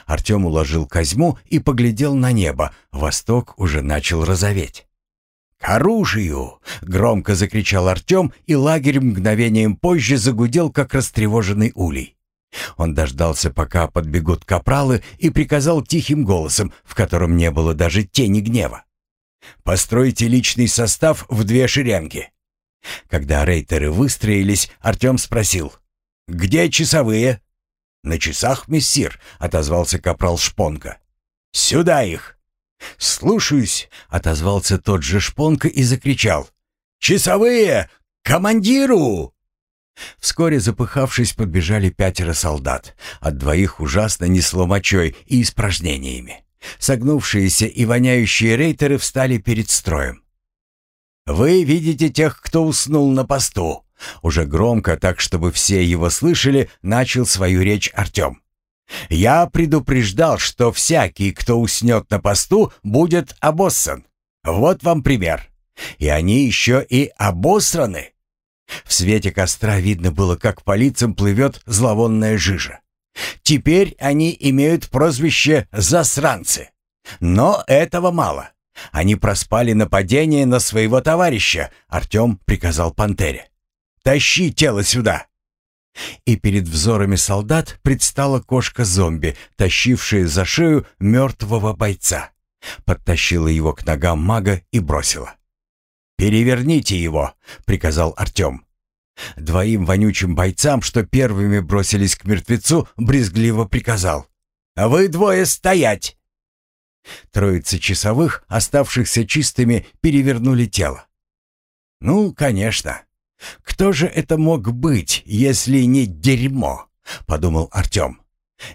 Артем уложил Козьму и поглядел на небо, восток уже начал розоветь. «К оружию!» — громко закричал Артем, и лагерь мгновением позже загудел, как растревоженный улей. Он дождался, пока подбегут капралы, и приказал тихим голосом, в котором не было даже тени гнева. «Постройте личный состав в две шеренги». Когда рейтеры выстроились, Артем спросил, «Где часовые?» «На часах, мессир», — отозвался капрал Шпонка. «Сюда их!» «Слушаюсь», — отозвался тот же Шпонка и закричал. «Часовые! Командиру!» Вскоре, запыхавшись, подбежали пятеро солдат. От двоих ужасно несло мочой и испражнениями. Согнувшиеся и воняющие рейтеры встали перед строем. «Вы видите тех, кто уснул на посту?» Уже громко, так чтобы все его слышали, начал свою речь Артем. Я предупреждал, что всякий, кто уснет на посту, будет обоссан. Вот вам пример. И они еще и обосраны. В свете костра видно было, как по лицам плывет зловонная жижа. Теперь они имеют прозвище «засранцы». Но этого мало. Они проспали нападение на своего товарища, Артем приказал Пантере. «Тащи тело сюда!» И перед взорами солдат предстала кошка-зомби, тащившая за шею мертвого бойца. Подтащила его к ногам мага и бросила. «Переверните его!» — приказал Артем. Двоим вонючим бойцам, что первыми бросились к мертвецу, брезгливо приказал. «А вы двое стоять!» Троица часовых, оставшихся чистыми, перевернули тело. «Ну, конечно. «Кто же это мог быть, если не дерьмо?» — подумал Артем.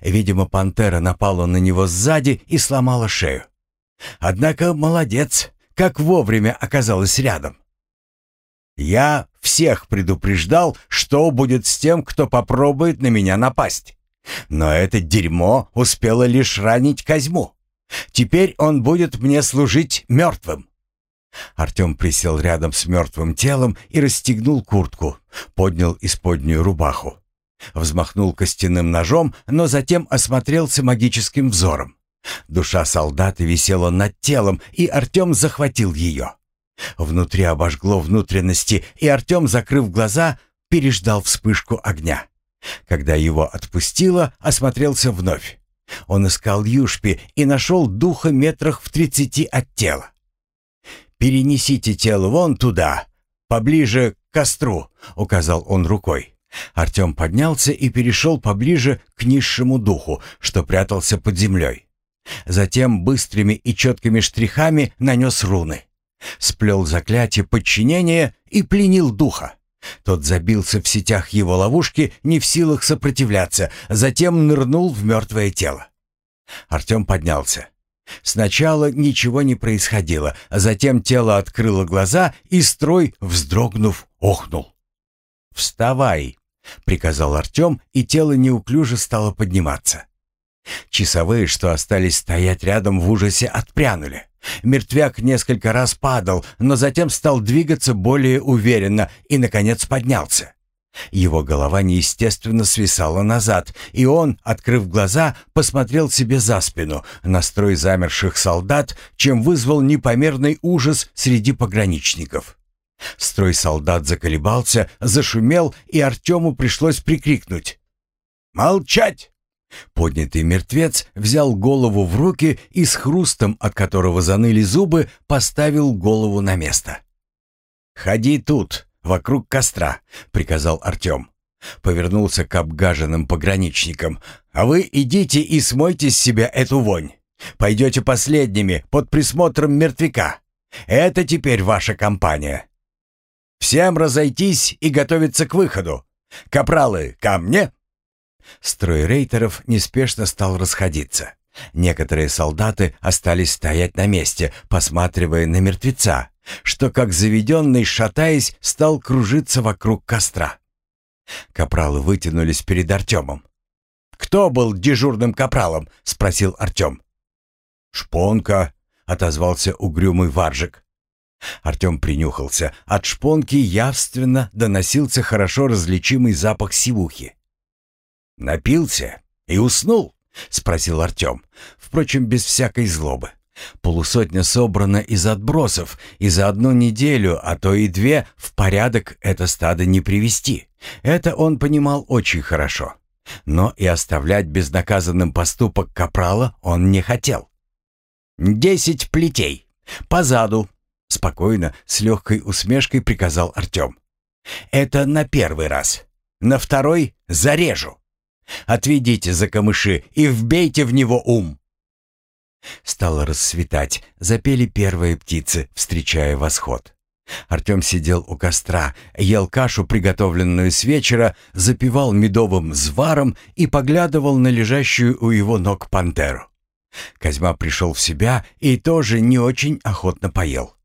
Видимо, пантера напала на него сзади и сломала шею. Однако молодец, как вовремя оказалась рядом. «Я всех предупреждал, что будет с тем, кто попробует на меня напасть. Но это дерьмо успело лишь ранить Козьму. Теперь он будет мне служить мертвым. Артем присел рядом с мертвым телом и расстегнул куртку, поднял исподнюю рубаху. Взмахнул костяным ножом, но затем осмотрелся магическим взором. Душа солдата висела над телом, и Артем захватил ее. Внутри обожгло внутренности, и Артем, закрыв глаза, переждал вспышку огня. Когда его отпустило, осмотрелся вновь. Он искал Юшпи и нашел духа метрах в тридцати от тела. «Перенесите тело вон туда, поближе к костру», — указал он рукой. Артем поднялся и перешел поближе к низшему духу, что прятался под землей. Затем быстрыми и четкими штрихами нанес руны. Сплел заклятие подчинения и пленил духа. Тот забился в сетях его ловушки, не в силах сопротивляться, затем нырнул в мертвое тело. Артем поднялся. Сначала ничего не происходило, а затем тело открыло глаза, и строй, вздрогнув, охнул. «Вставай!» — приказал Артем, и тело неуклюже стало подниматься. Часовые, что остались стоять рядом в ужасе, отпрянули. Мертвяк несколько раз падал, но затем стал двигаться более уверенно и, наконец, поднялся. Его голова неестественно свисала назад, и он, открыв глаза, посмотрел себе за спину на строй замерших солдат, чем вызвал непомерный ужас среди пограничников. Строй солдат заколебался, зашумел, и Артему пришлось прикрикнуть. «Молчать!» Поднятый мертвец взял голову в руки и с хрустом, от которого заныли зубы, поставил голову на место. «Ходи тут!» вокруг костра», — приказал Артем. Повернулся к обгаженным пограничникам. «А вы идите и смойте с себя эту вонь. Пойдете последними под присмотром мертвяка. Это теперь ваша компания». Всем разойтись и готовиться к выходу. Капралы, ко мне!» Строй рейтеров неспешно стал расходиться. Некоторые солдаты остались стоять на месте, посматривая на мертвеца, что, как заведенный, шатаясь, стал кружиться вокруг костра. Капралы вытянулись перед Артемом. «Кто был дежурным капралом?» — спросил Артем. «Шпонка», — отозвался угрюмый варжик. Артем принюхался. От шпонки явственно доносился хорошо различимый запах сивухи. «Напился и уснул?» — спросил Артем, впрочем, без всякой злобы. Полусотня собрана из отбросов, и за одну неделю, а то и две, в порядок это стадо не привести. Это он понимал очень хорошо. Но и оставлять безнаказанным поступок капрала он не хотел. «Десять плетей. Позаду», — спокойно, с легкой усмешкой приказал Артем. «Это на первый раз. На второй зарежу. Отведите за камыши и вбейте в него ум». Стало рассветать, запели первые птицы, встречая восход. Артем сидел у костра, ел кашу, приготовленную с вечера, запивал медовым зваром и поглядывал на лежащую у его ног пантеру. Козьма пришел в себя и тоже не очень охотно поел.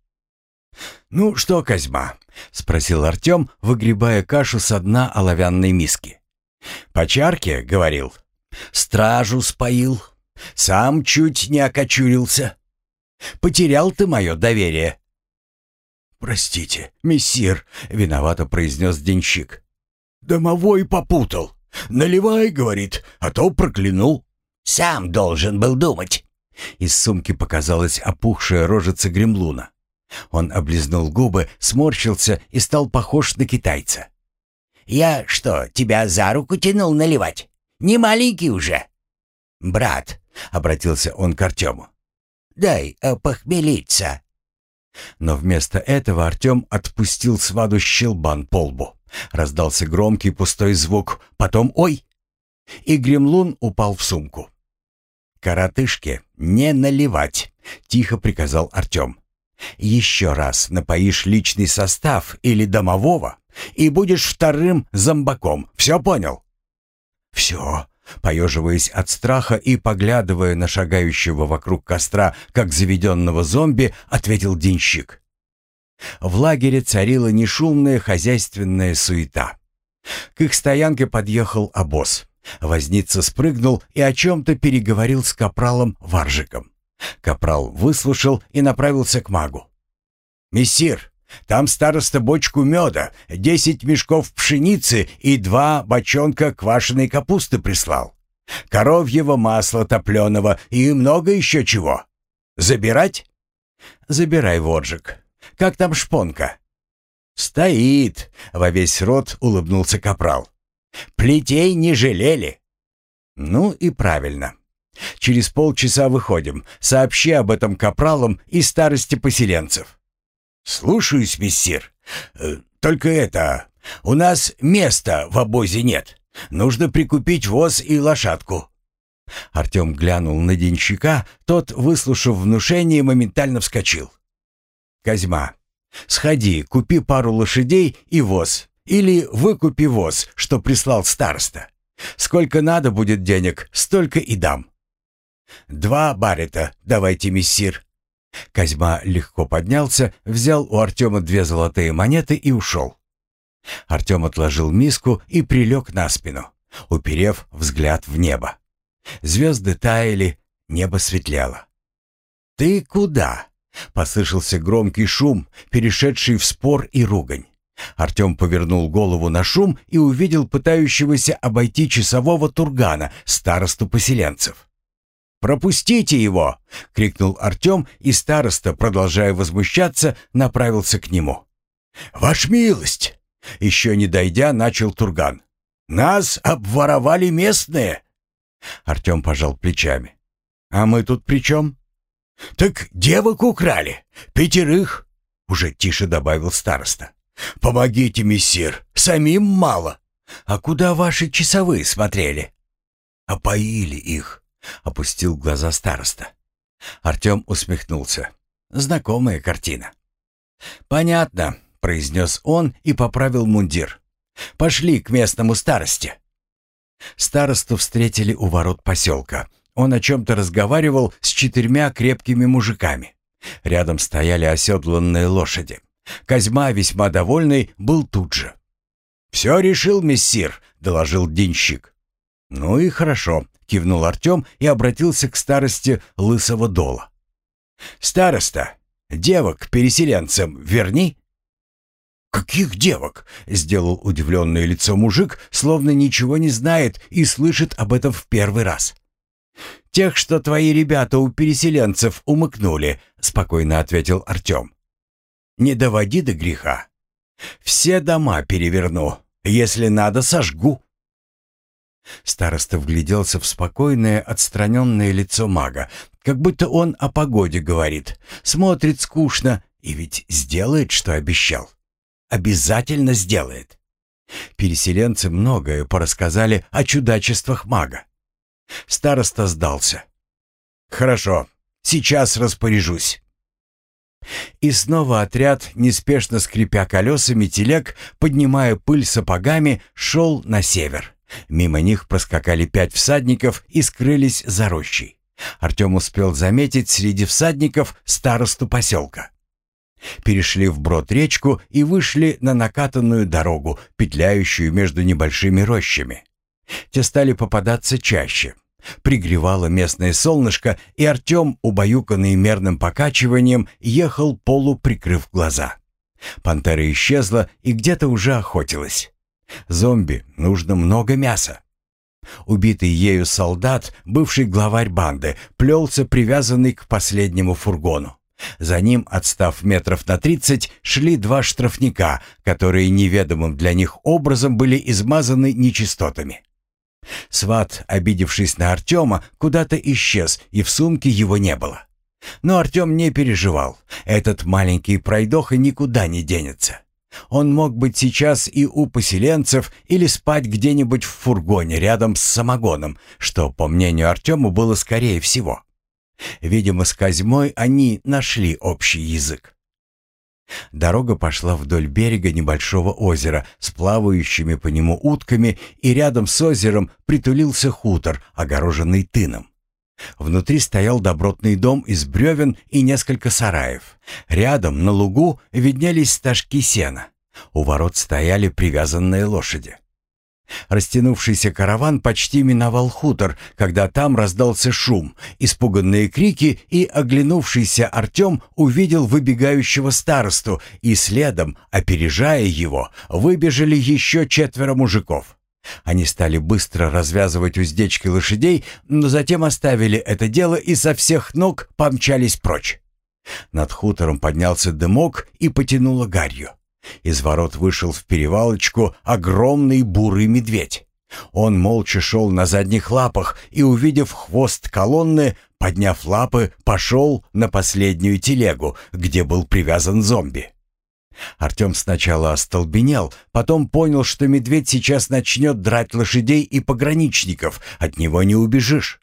«Ну что, Козьма?» — спросил Артем, выгребая кашу со дна оловянной миски. «По чарке, — говорил, — стражу споил, сам чуть не окочурился. Потерял ты мое доверие». «Простите, мессир», — виновато произнес денщик. «Домовой попутал. Наливай, — говорит, — а то проклянул». «Сам должен был думать». Из сумки показалась опухшая рожица гремлуна. Он облизнул губы, сморщился и стал похож на китайца. «Я что, тебя за руку тянул наливать? Не маленький уже?» «Брат, — обратился он к Артему. «Дай похмелиться». Но вместо этого Артем отпустил сваду щелбан по лбу. Раздался громкий пустой звук, потом «Ой!» И гремлун упал в сумку. «Коротышке не наливать», — тихо приказал Артем. «Еще раз напоишь личный состав или домового, и будешь вторым зомбаком. Все понял?» «Все», Поеживаясь от страха и поглядывая на шагающего вокруг костра, как заведенного зомби, ответил денщик. В лагере царила нешумная хозяйственная суета. К их стоянке подъехал обоз. Возница спрыгнул и о чем-то переговорил с капралом Варжиком. Капрал выслушал и направился к магу. «Мессир, там староста бочку меда, десять мешков пшеницы и два бочонка квашеной капусты прислал. Коровьего масла топленого и много еще чего. Забирать? Забирай, Воржик. Как там шпонка? Стоит, во весь рот улыбнулся капрал. Плетей не жалели. Ну и правильно. Через полчаса выходим. Сообщи об этом капралам и старости поселенцев. «Слушаюсь, мессир. Э, только это... У нас места в обозе нет. Нужно прикупить воз и лошадку». Артем глянул на денщика, тот, выслушав внушение, моментально вскочил. «Козьма, сходи, купи пару лошадей и воз, или выкупи воз, что прислал староста. Сколько надо будет денег, столько и дам». «Два барита давайте, мессир», Козьма легко поднялся, взял у Артема две золотые монеты и ушел. Артем отложил миску и прилег на спину, уперев взгляд в небо. Звезды таяли, небо светлело. «Ты куда?» — послышался громкий шум, перешедший в спор и ругань. Артем повернул голову на шум и увидел пытающегося обойти часового Тургана, старосту поселенцев. «Пропустите его!» — крикнул Артем, и староста, продолжая возмущаться, направился к нему. «Ваш милость!» — еще не дойдя, начал Турган. «Нас обворовали местные!» Артем пожал плечами. «А мы тут при чем?» «Так девок украли. Пятерых!» — уже тише добавил староста. «Помогите, мессир, самим мало». «А куда ваши часовые смотрели?» «Опоили их», — опустил глаза староста. Артем усмехнулся. Знакомая картина. «Понятно. — произнес он и поправил мундир. «Пошли к местному старости». Старосту встретили у ворот поселка. Он о чем-то разговаривал с четырьмя крепкими мужиками. Рядом стояли оседланные лошади. Козьма, весьма довольный, был тут же. «Все решил, мессир», — доложил денщик. «Ну и хорошо», — кивнул Артем и обратился к старости Лысого Дола. «Староста, девок переселенцам верни». «Каких девок?» — сделал удивленное лицо мужик, словно ничего не знает и слышит об этом в первый раз. «Тех, что твои ребята у переселенцев умыкнули», — спокойно ответил Артем. «Не доводи до греха. Все дома переверну, если надо, сожгу». Староста вгляделся в спокойное, отстраненное лицо мага, как будто он о погоде говорит. Смотрит скучно и ведь сделает, что обещал. Обязательно сделает. Переселенцы многое порассказали о чудачествах мага. Староста сдался. «Хорошо, сейчас распоряжусь». И снова отряд, неспешно скрипя колесами телег, поднимая пыль сапогами, шел на север. Мимо них проскакали пять всадников и скрылись за рощей. Артем успел заметить среди всадников старосту поселка. Перешли вброд речку и вышли на накатанную дорогу, петляющую между небольшими рощами. Те стали попадаться чаще. Пригревало местное солнышко, и Артем, убаюканный мерным покачиванием, ехал полуприкрыв глаза. Пантера исчезла и где-то уже охотилась. Зомби нужно много мяса. Убитый ею солдат, бывший главарь банды, плелся привязанный к последнему фургону. За ним, отстав метров на тридцать, шли два штрафника, которые неведомым для них образом были измазаны нечистотами. Сват, обидевшись на Артема, куда-то исчез, и в сумке его не было. Но Артем не переживал. Этот маленький пройдоха никуда не денется. Он мог быть сейчас и у поселенцев или спать где-нибудь в фургоне рядом с самогоном, что, по мнению Артема, было скорее всего. Видимо, с Козьмой они нашли общий язык. Дорога пошла вдоль берега небольшого озера с плавающими по нему утками, и рядом с озером притулился хутор, огороженный тыном. Внутри стоял добротный дом из бревен и несколько сараев. Рядом, на лугу, виднелись стажки сена. У ворот стояли привязанные лошади. Растянувшийся караван почти миновал хутор, когда там раздался шум, испуганные крики, и оглянувшийся Артем увидел выбегающего старосту, и следом, опережая его, выбежали еще четверо мужиков. Они стали быстро развязывать уздечки лошадей, но затем оставили это дело и со всех ног помчались прочь. Над хутором поднялся дымок и потянуло гарью. Из ворот вышел в перевалочку огромный бурый медведь. Он молча шел на задних лапах и, увидев хвост колонны, подняв лапы, пошел на последнюю телегу, где был привязан зомби. Артем сначала остолбенел, потом понял, что медведь сейчас начнет драть лошадей и пограничников, от него не убежишь.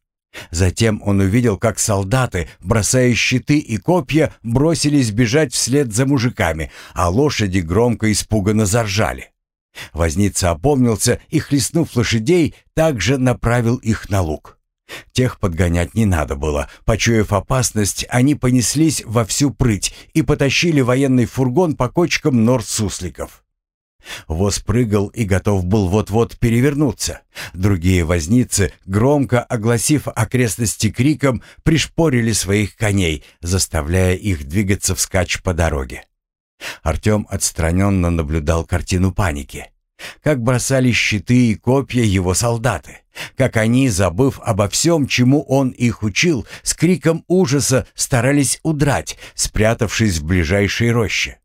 Затем он увидел, как солдаты, бросая щиты и копья, бросились бежать вслед за мужиками, а лошади громко испуганно заржали. Возница опомнился и, хлестнув лошадей, также направил их на луг. Тех подгонять не надо было. Почуяв опасность, они понеслись во всю прыть и потащили военный фургон по кочкам нор сусликов. Воз прыгал и готов был вот-вот перевернуться. Другие возницы, громко огласив окрестности криком, пришпорили своих коней, заставляя их двигаться вскачь по дороге. Артем отстраненно наблюдал картину паники. Как бросали щиты и копья его солдаты. Как они, забыв обо всем, чему он их учил, с криком ужаса старались удрать, спрятавшись в ближайшей роще.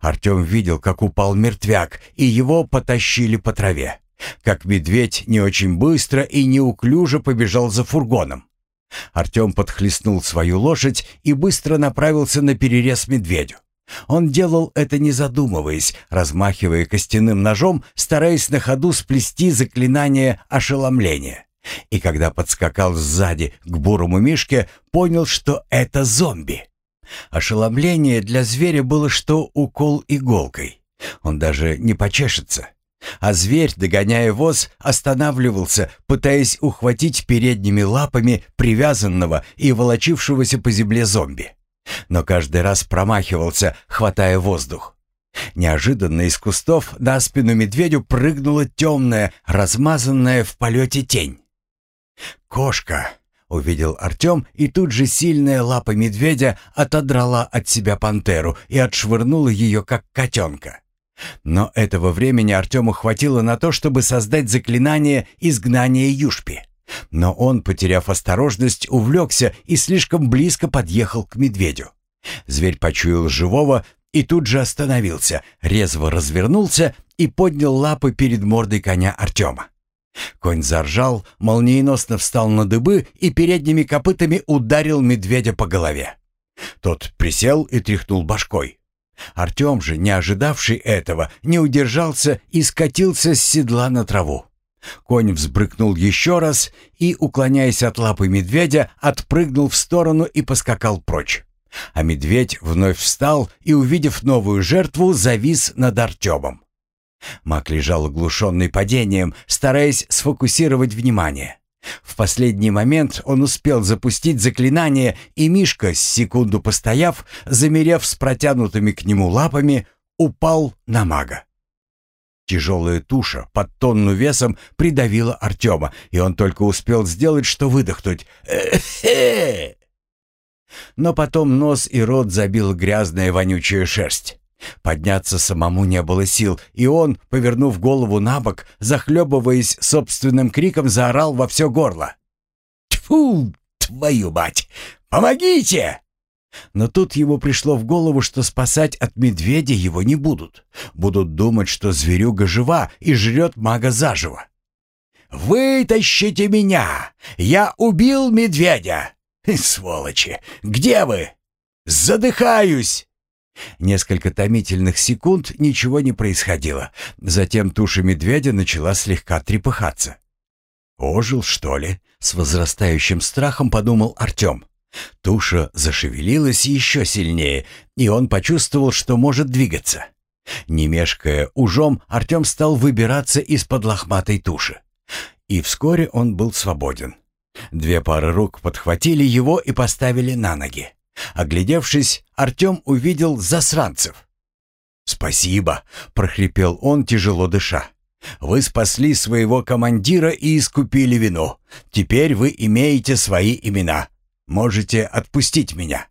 Артем видел, как упал мертвяк, и его потащили по траве. Как медведь не очень быстро и неуклюже побежал за фургоном. Артем подхлестнул свою лошадь и быстро направился на перерез медведю. Он делал это не задумываясь, размахивая костяным ножом, стараясь на ходу сплести заклинание ошеломления. И когда подскакал сзади к бурому мишке, понял, что это зомби. Ошеломление для зверя было, что укол иголкой. Он даже не почешется. А зверь, догоняя воз, останавливался, пытаясь ухватить передними лапами привязанного и волочившегося по земле зомби. Но каждый раз промахивался, хватая воздух. Неожиданно из кустов на спину медведю прыгнула темная, размазанная в полете тень. «Кошка!» — увидел Артем, и тут же сильная лапа медведя отодрала от себя пантеру и отшвырнула ее, как котенка. Но этого времени Артему хватило на то, чтобы создать заклинание изгнания Юшпи. Но он, потеряв осторожность, увлекся и слишком близко подъехал к медведю. Зверь почуял живого и тут же остановился, резво развернулся и поднял лапы перед мордой коня Артема. Конь заржал, молниеносно встал на дыбы и передними копытами ударил медведя по голове. Тот присел и тряхнул башкой. Артем же, не ожидавший этого, не удержался и скатился с седла на траву. Конь взбрыкнул еще раз и, уклоняясь от лапы медведя, отпрыгнул в сторону и поскакал прочь. А медведь вновь встал и, увидев новую жертву, завис над Артемом. Мак лежал оглушенный падением, стараясь сфокусировать внимание. В последний момент он успел запустить заклинание, и Мишка, с секунду постояв, замерев с протянутыми к нему лапами, упал на мага. Тяжелая туша под тонну весом придавила Артема, и он только успел сделать, что выдохнуть. Но потом нос и рот забила грязная вонючая шерсть. Подняться самому не было сил, и он, повернув голову на бок, захлебываясь собственным криком, заорал во все горло. «Тьфу, твою мать! Помогите!» Но тут ему пришло в голову, что спасать от медведя его не будут. Будут думать, что зверюга жива и жрет мага заживо. «Вытащите меня! Я убил медведя! Сволочи! Где вы? Задыхаюсь!» Несколько томительных секунд ничего не происходило. Затем туша медведя начала слегка трепыхаться. «Ожил, что ли?» — с возрастающим страхом подумал Артем. Туша зашевелилась еще сильнее, и он почувствовал, что может двигаться. Не мешкая ужом, Артем стал выбираться из-под лохматой туши. И вскоре он был свободен. Две пары рук подхватили его и поставили на ноги. Оглядевшись, Артем увидел засранцев. «Спасибо», — прохрипел он, тяжело дыша. «Вы спасли своего командира и искупили вину. Теперь вы имеете свои имена. Можете отпустить меня».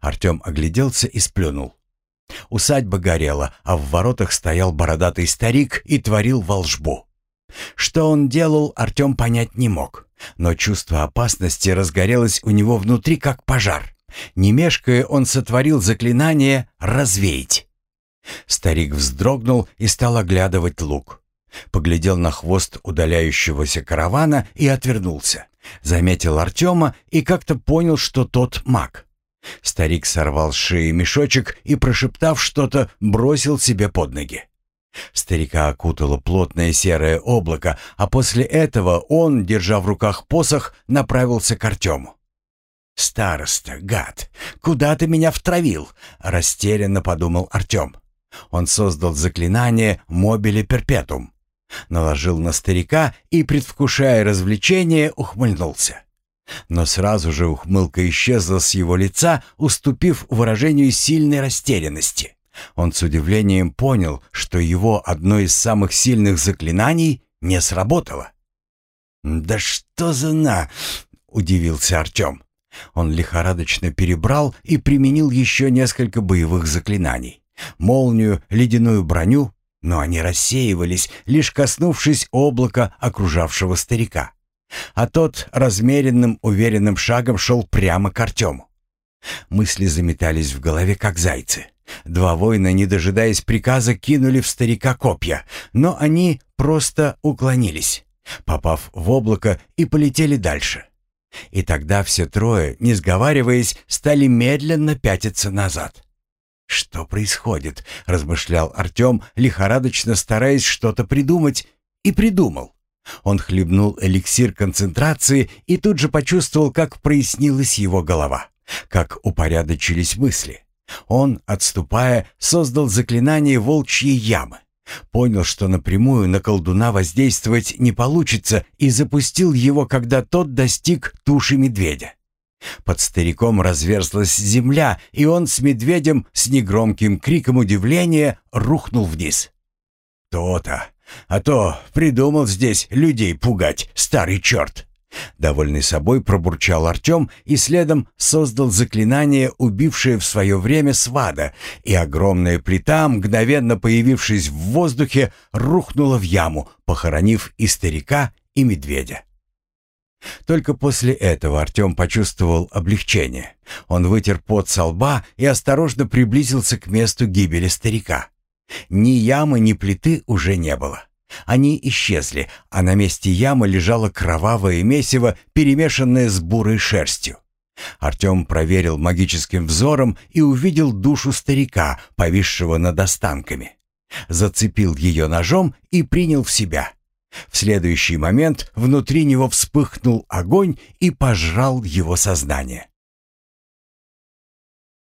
Артем огляделся и сплюнул. Усадьба горела, а в воротах стоял бородатый старик и творил волшбу. Что он делал, Артем понять не мог, но чувство опасности разгорелось у него внутри, как пожар. Не мешкая, он сотворил заклинание «развеять». Старик вздрогнул и стал оглядывать лук. Поглядел на хвост удаляющегося каравана и отвернулся. Заметил Артема и как-то понял, что тот маг. Старик сорвал с шеи мешочек и, прошептав что-то, бросил себе под ноги. Старика окутало плотное серое облако, а после этого он, держа в руках посох, направился к Артему. «Староста, гад, куда ты меня втравил?» — растерянно подумал Артем. Он создал заклинание «Мобили перпетум», наложил на старика и, предвкушая развлечение, ухмыльнулся. Но сразу же ухмылка исчезла с его лица, уступив выражению сильной растерянности. Он с удивлением понял, что его одно из самых сильных заклинаний не сработало. «Да что за на...» — удивился Артем. Он лихорадочно перебрал и применил еще несколько боевых заклинаний. Молнию, ледяную броню, но они рассеивались, лишь коснувшись облака окружавшего старика. А тот размеренным, уверенным шагом шел прямо к Артему. Мысли заметались в голове, как зайцы. Два воина, не дожидаясь приказа, кинули в старика копья, но они просто уклонились, попав в облако и полетели дальше. И тогда все трое, не сговариваясь, стали медленно пятиться назад. «Что происходит?» — размышлял Артем, лихорадочно стараясь что-то придумать, и придумал. Он хлебнул эликсир концентрации и тут же почувствовал, как прояснилась его голова. как упорядочились мысли. Он, отступая, создал заклинание волчьей ямы. Понял, что напрямую на колдуна воздействовать не получится, и запустил его, когда тот достиг туши медведя. Под стариком разверзлась земля, и он с медведем с негромким криком удивления рухнул вниз. «То-то! А то придумал здесь людей пугать, старый черт!» Довольный собой пробурчал Артем и следом создал заклинание, убившее в свое время свада, и огромная плита, мгновенно появившись в воздухе, рухнула в яму, похоронив и старика, и медведя. Только после этого Артем почувствовал облегчение. Он вытер пот со лба и осторожно приблизился к месту гибели старика. Ни ямы, ни плиты уже не было. Они исчезли, а на месте ямы лежало кровавое месиво, перемешанное с бурой шерстью. Артем проверил магическим взором и увидел душу старика, повисшего над останками. Зацепил ее ножом и принял в себя. В следующий момент внутри него вспыхнул огонь и пожрал его сознание.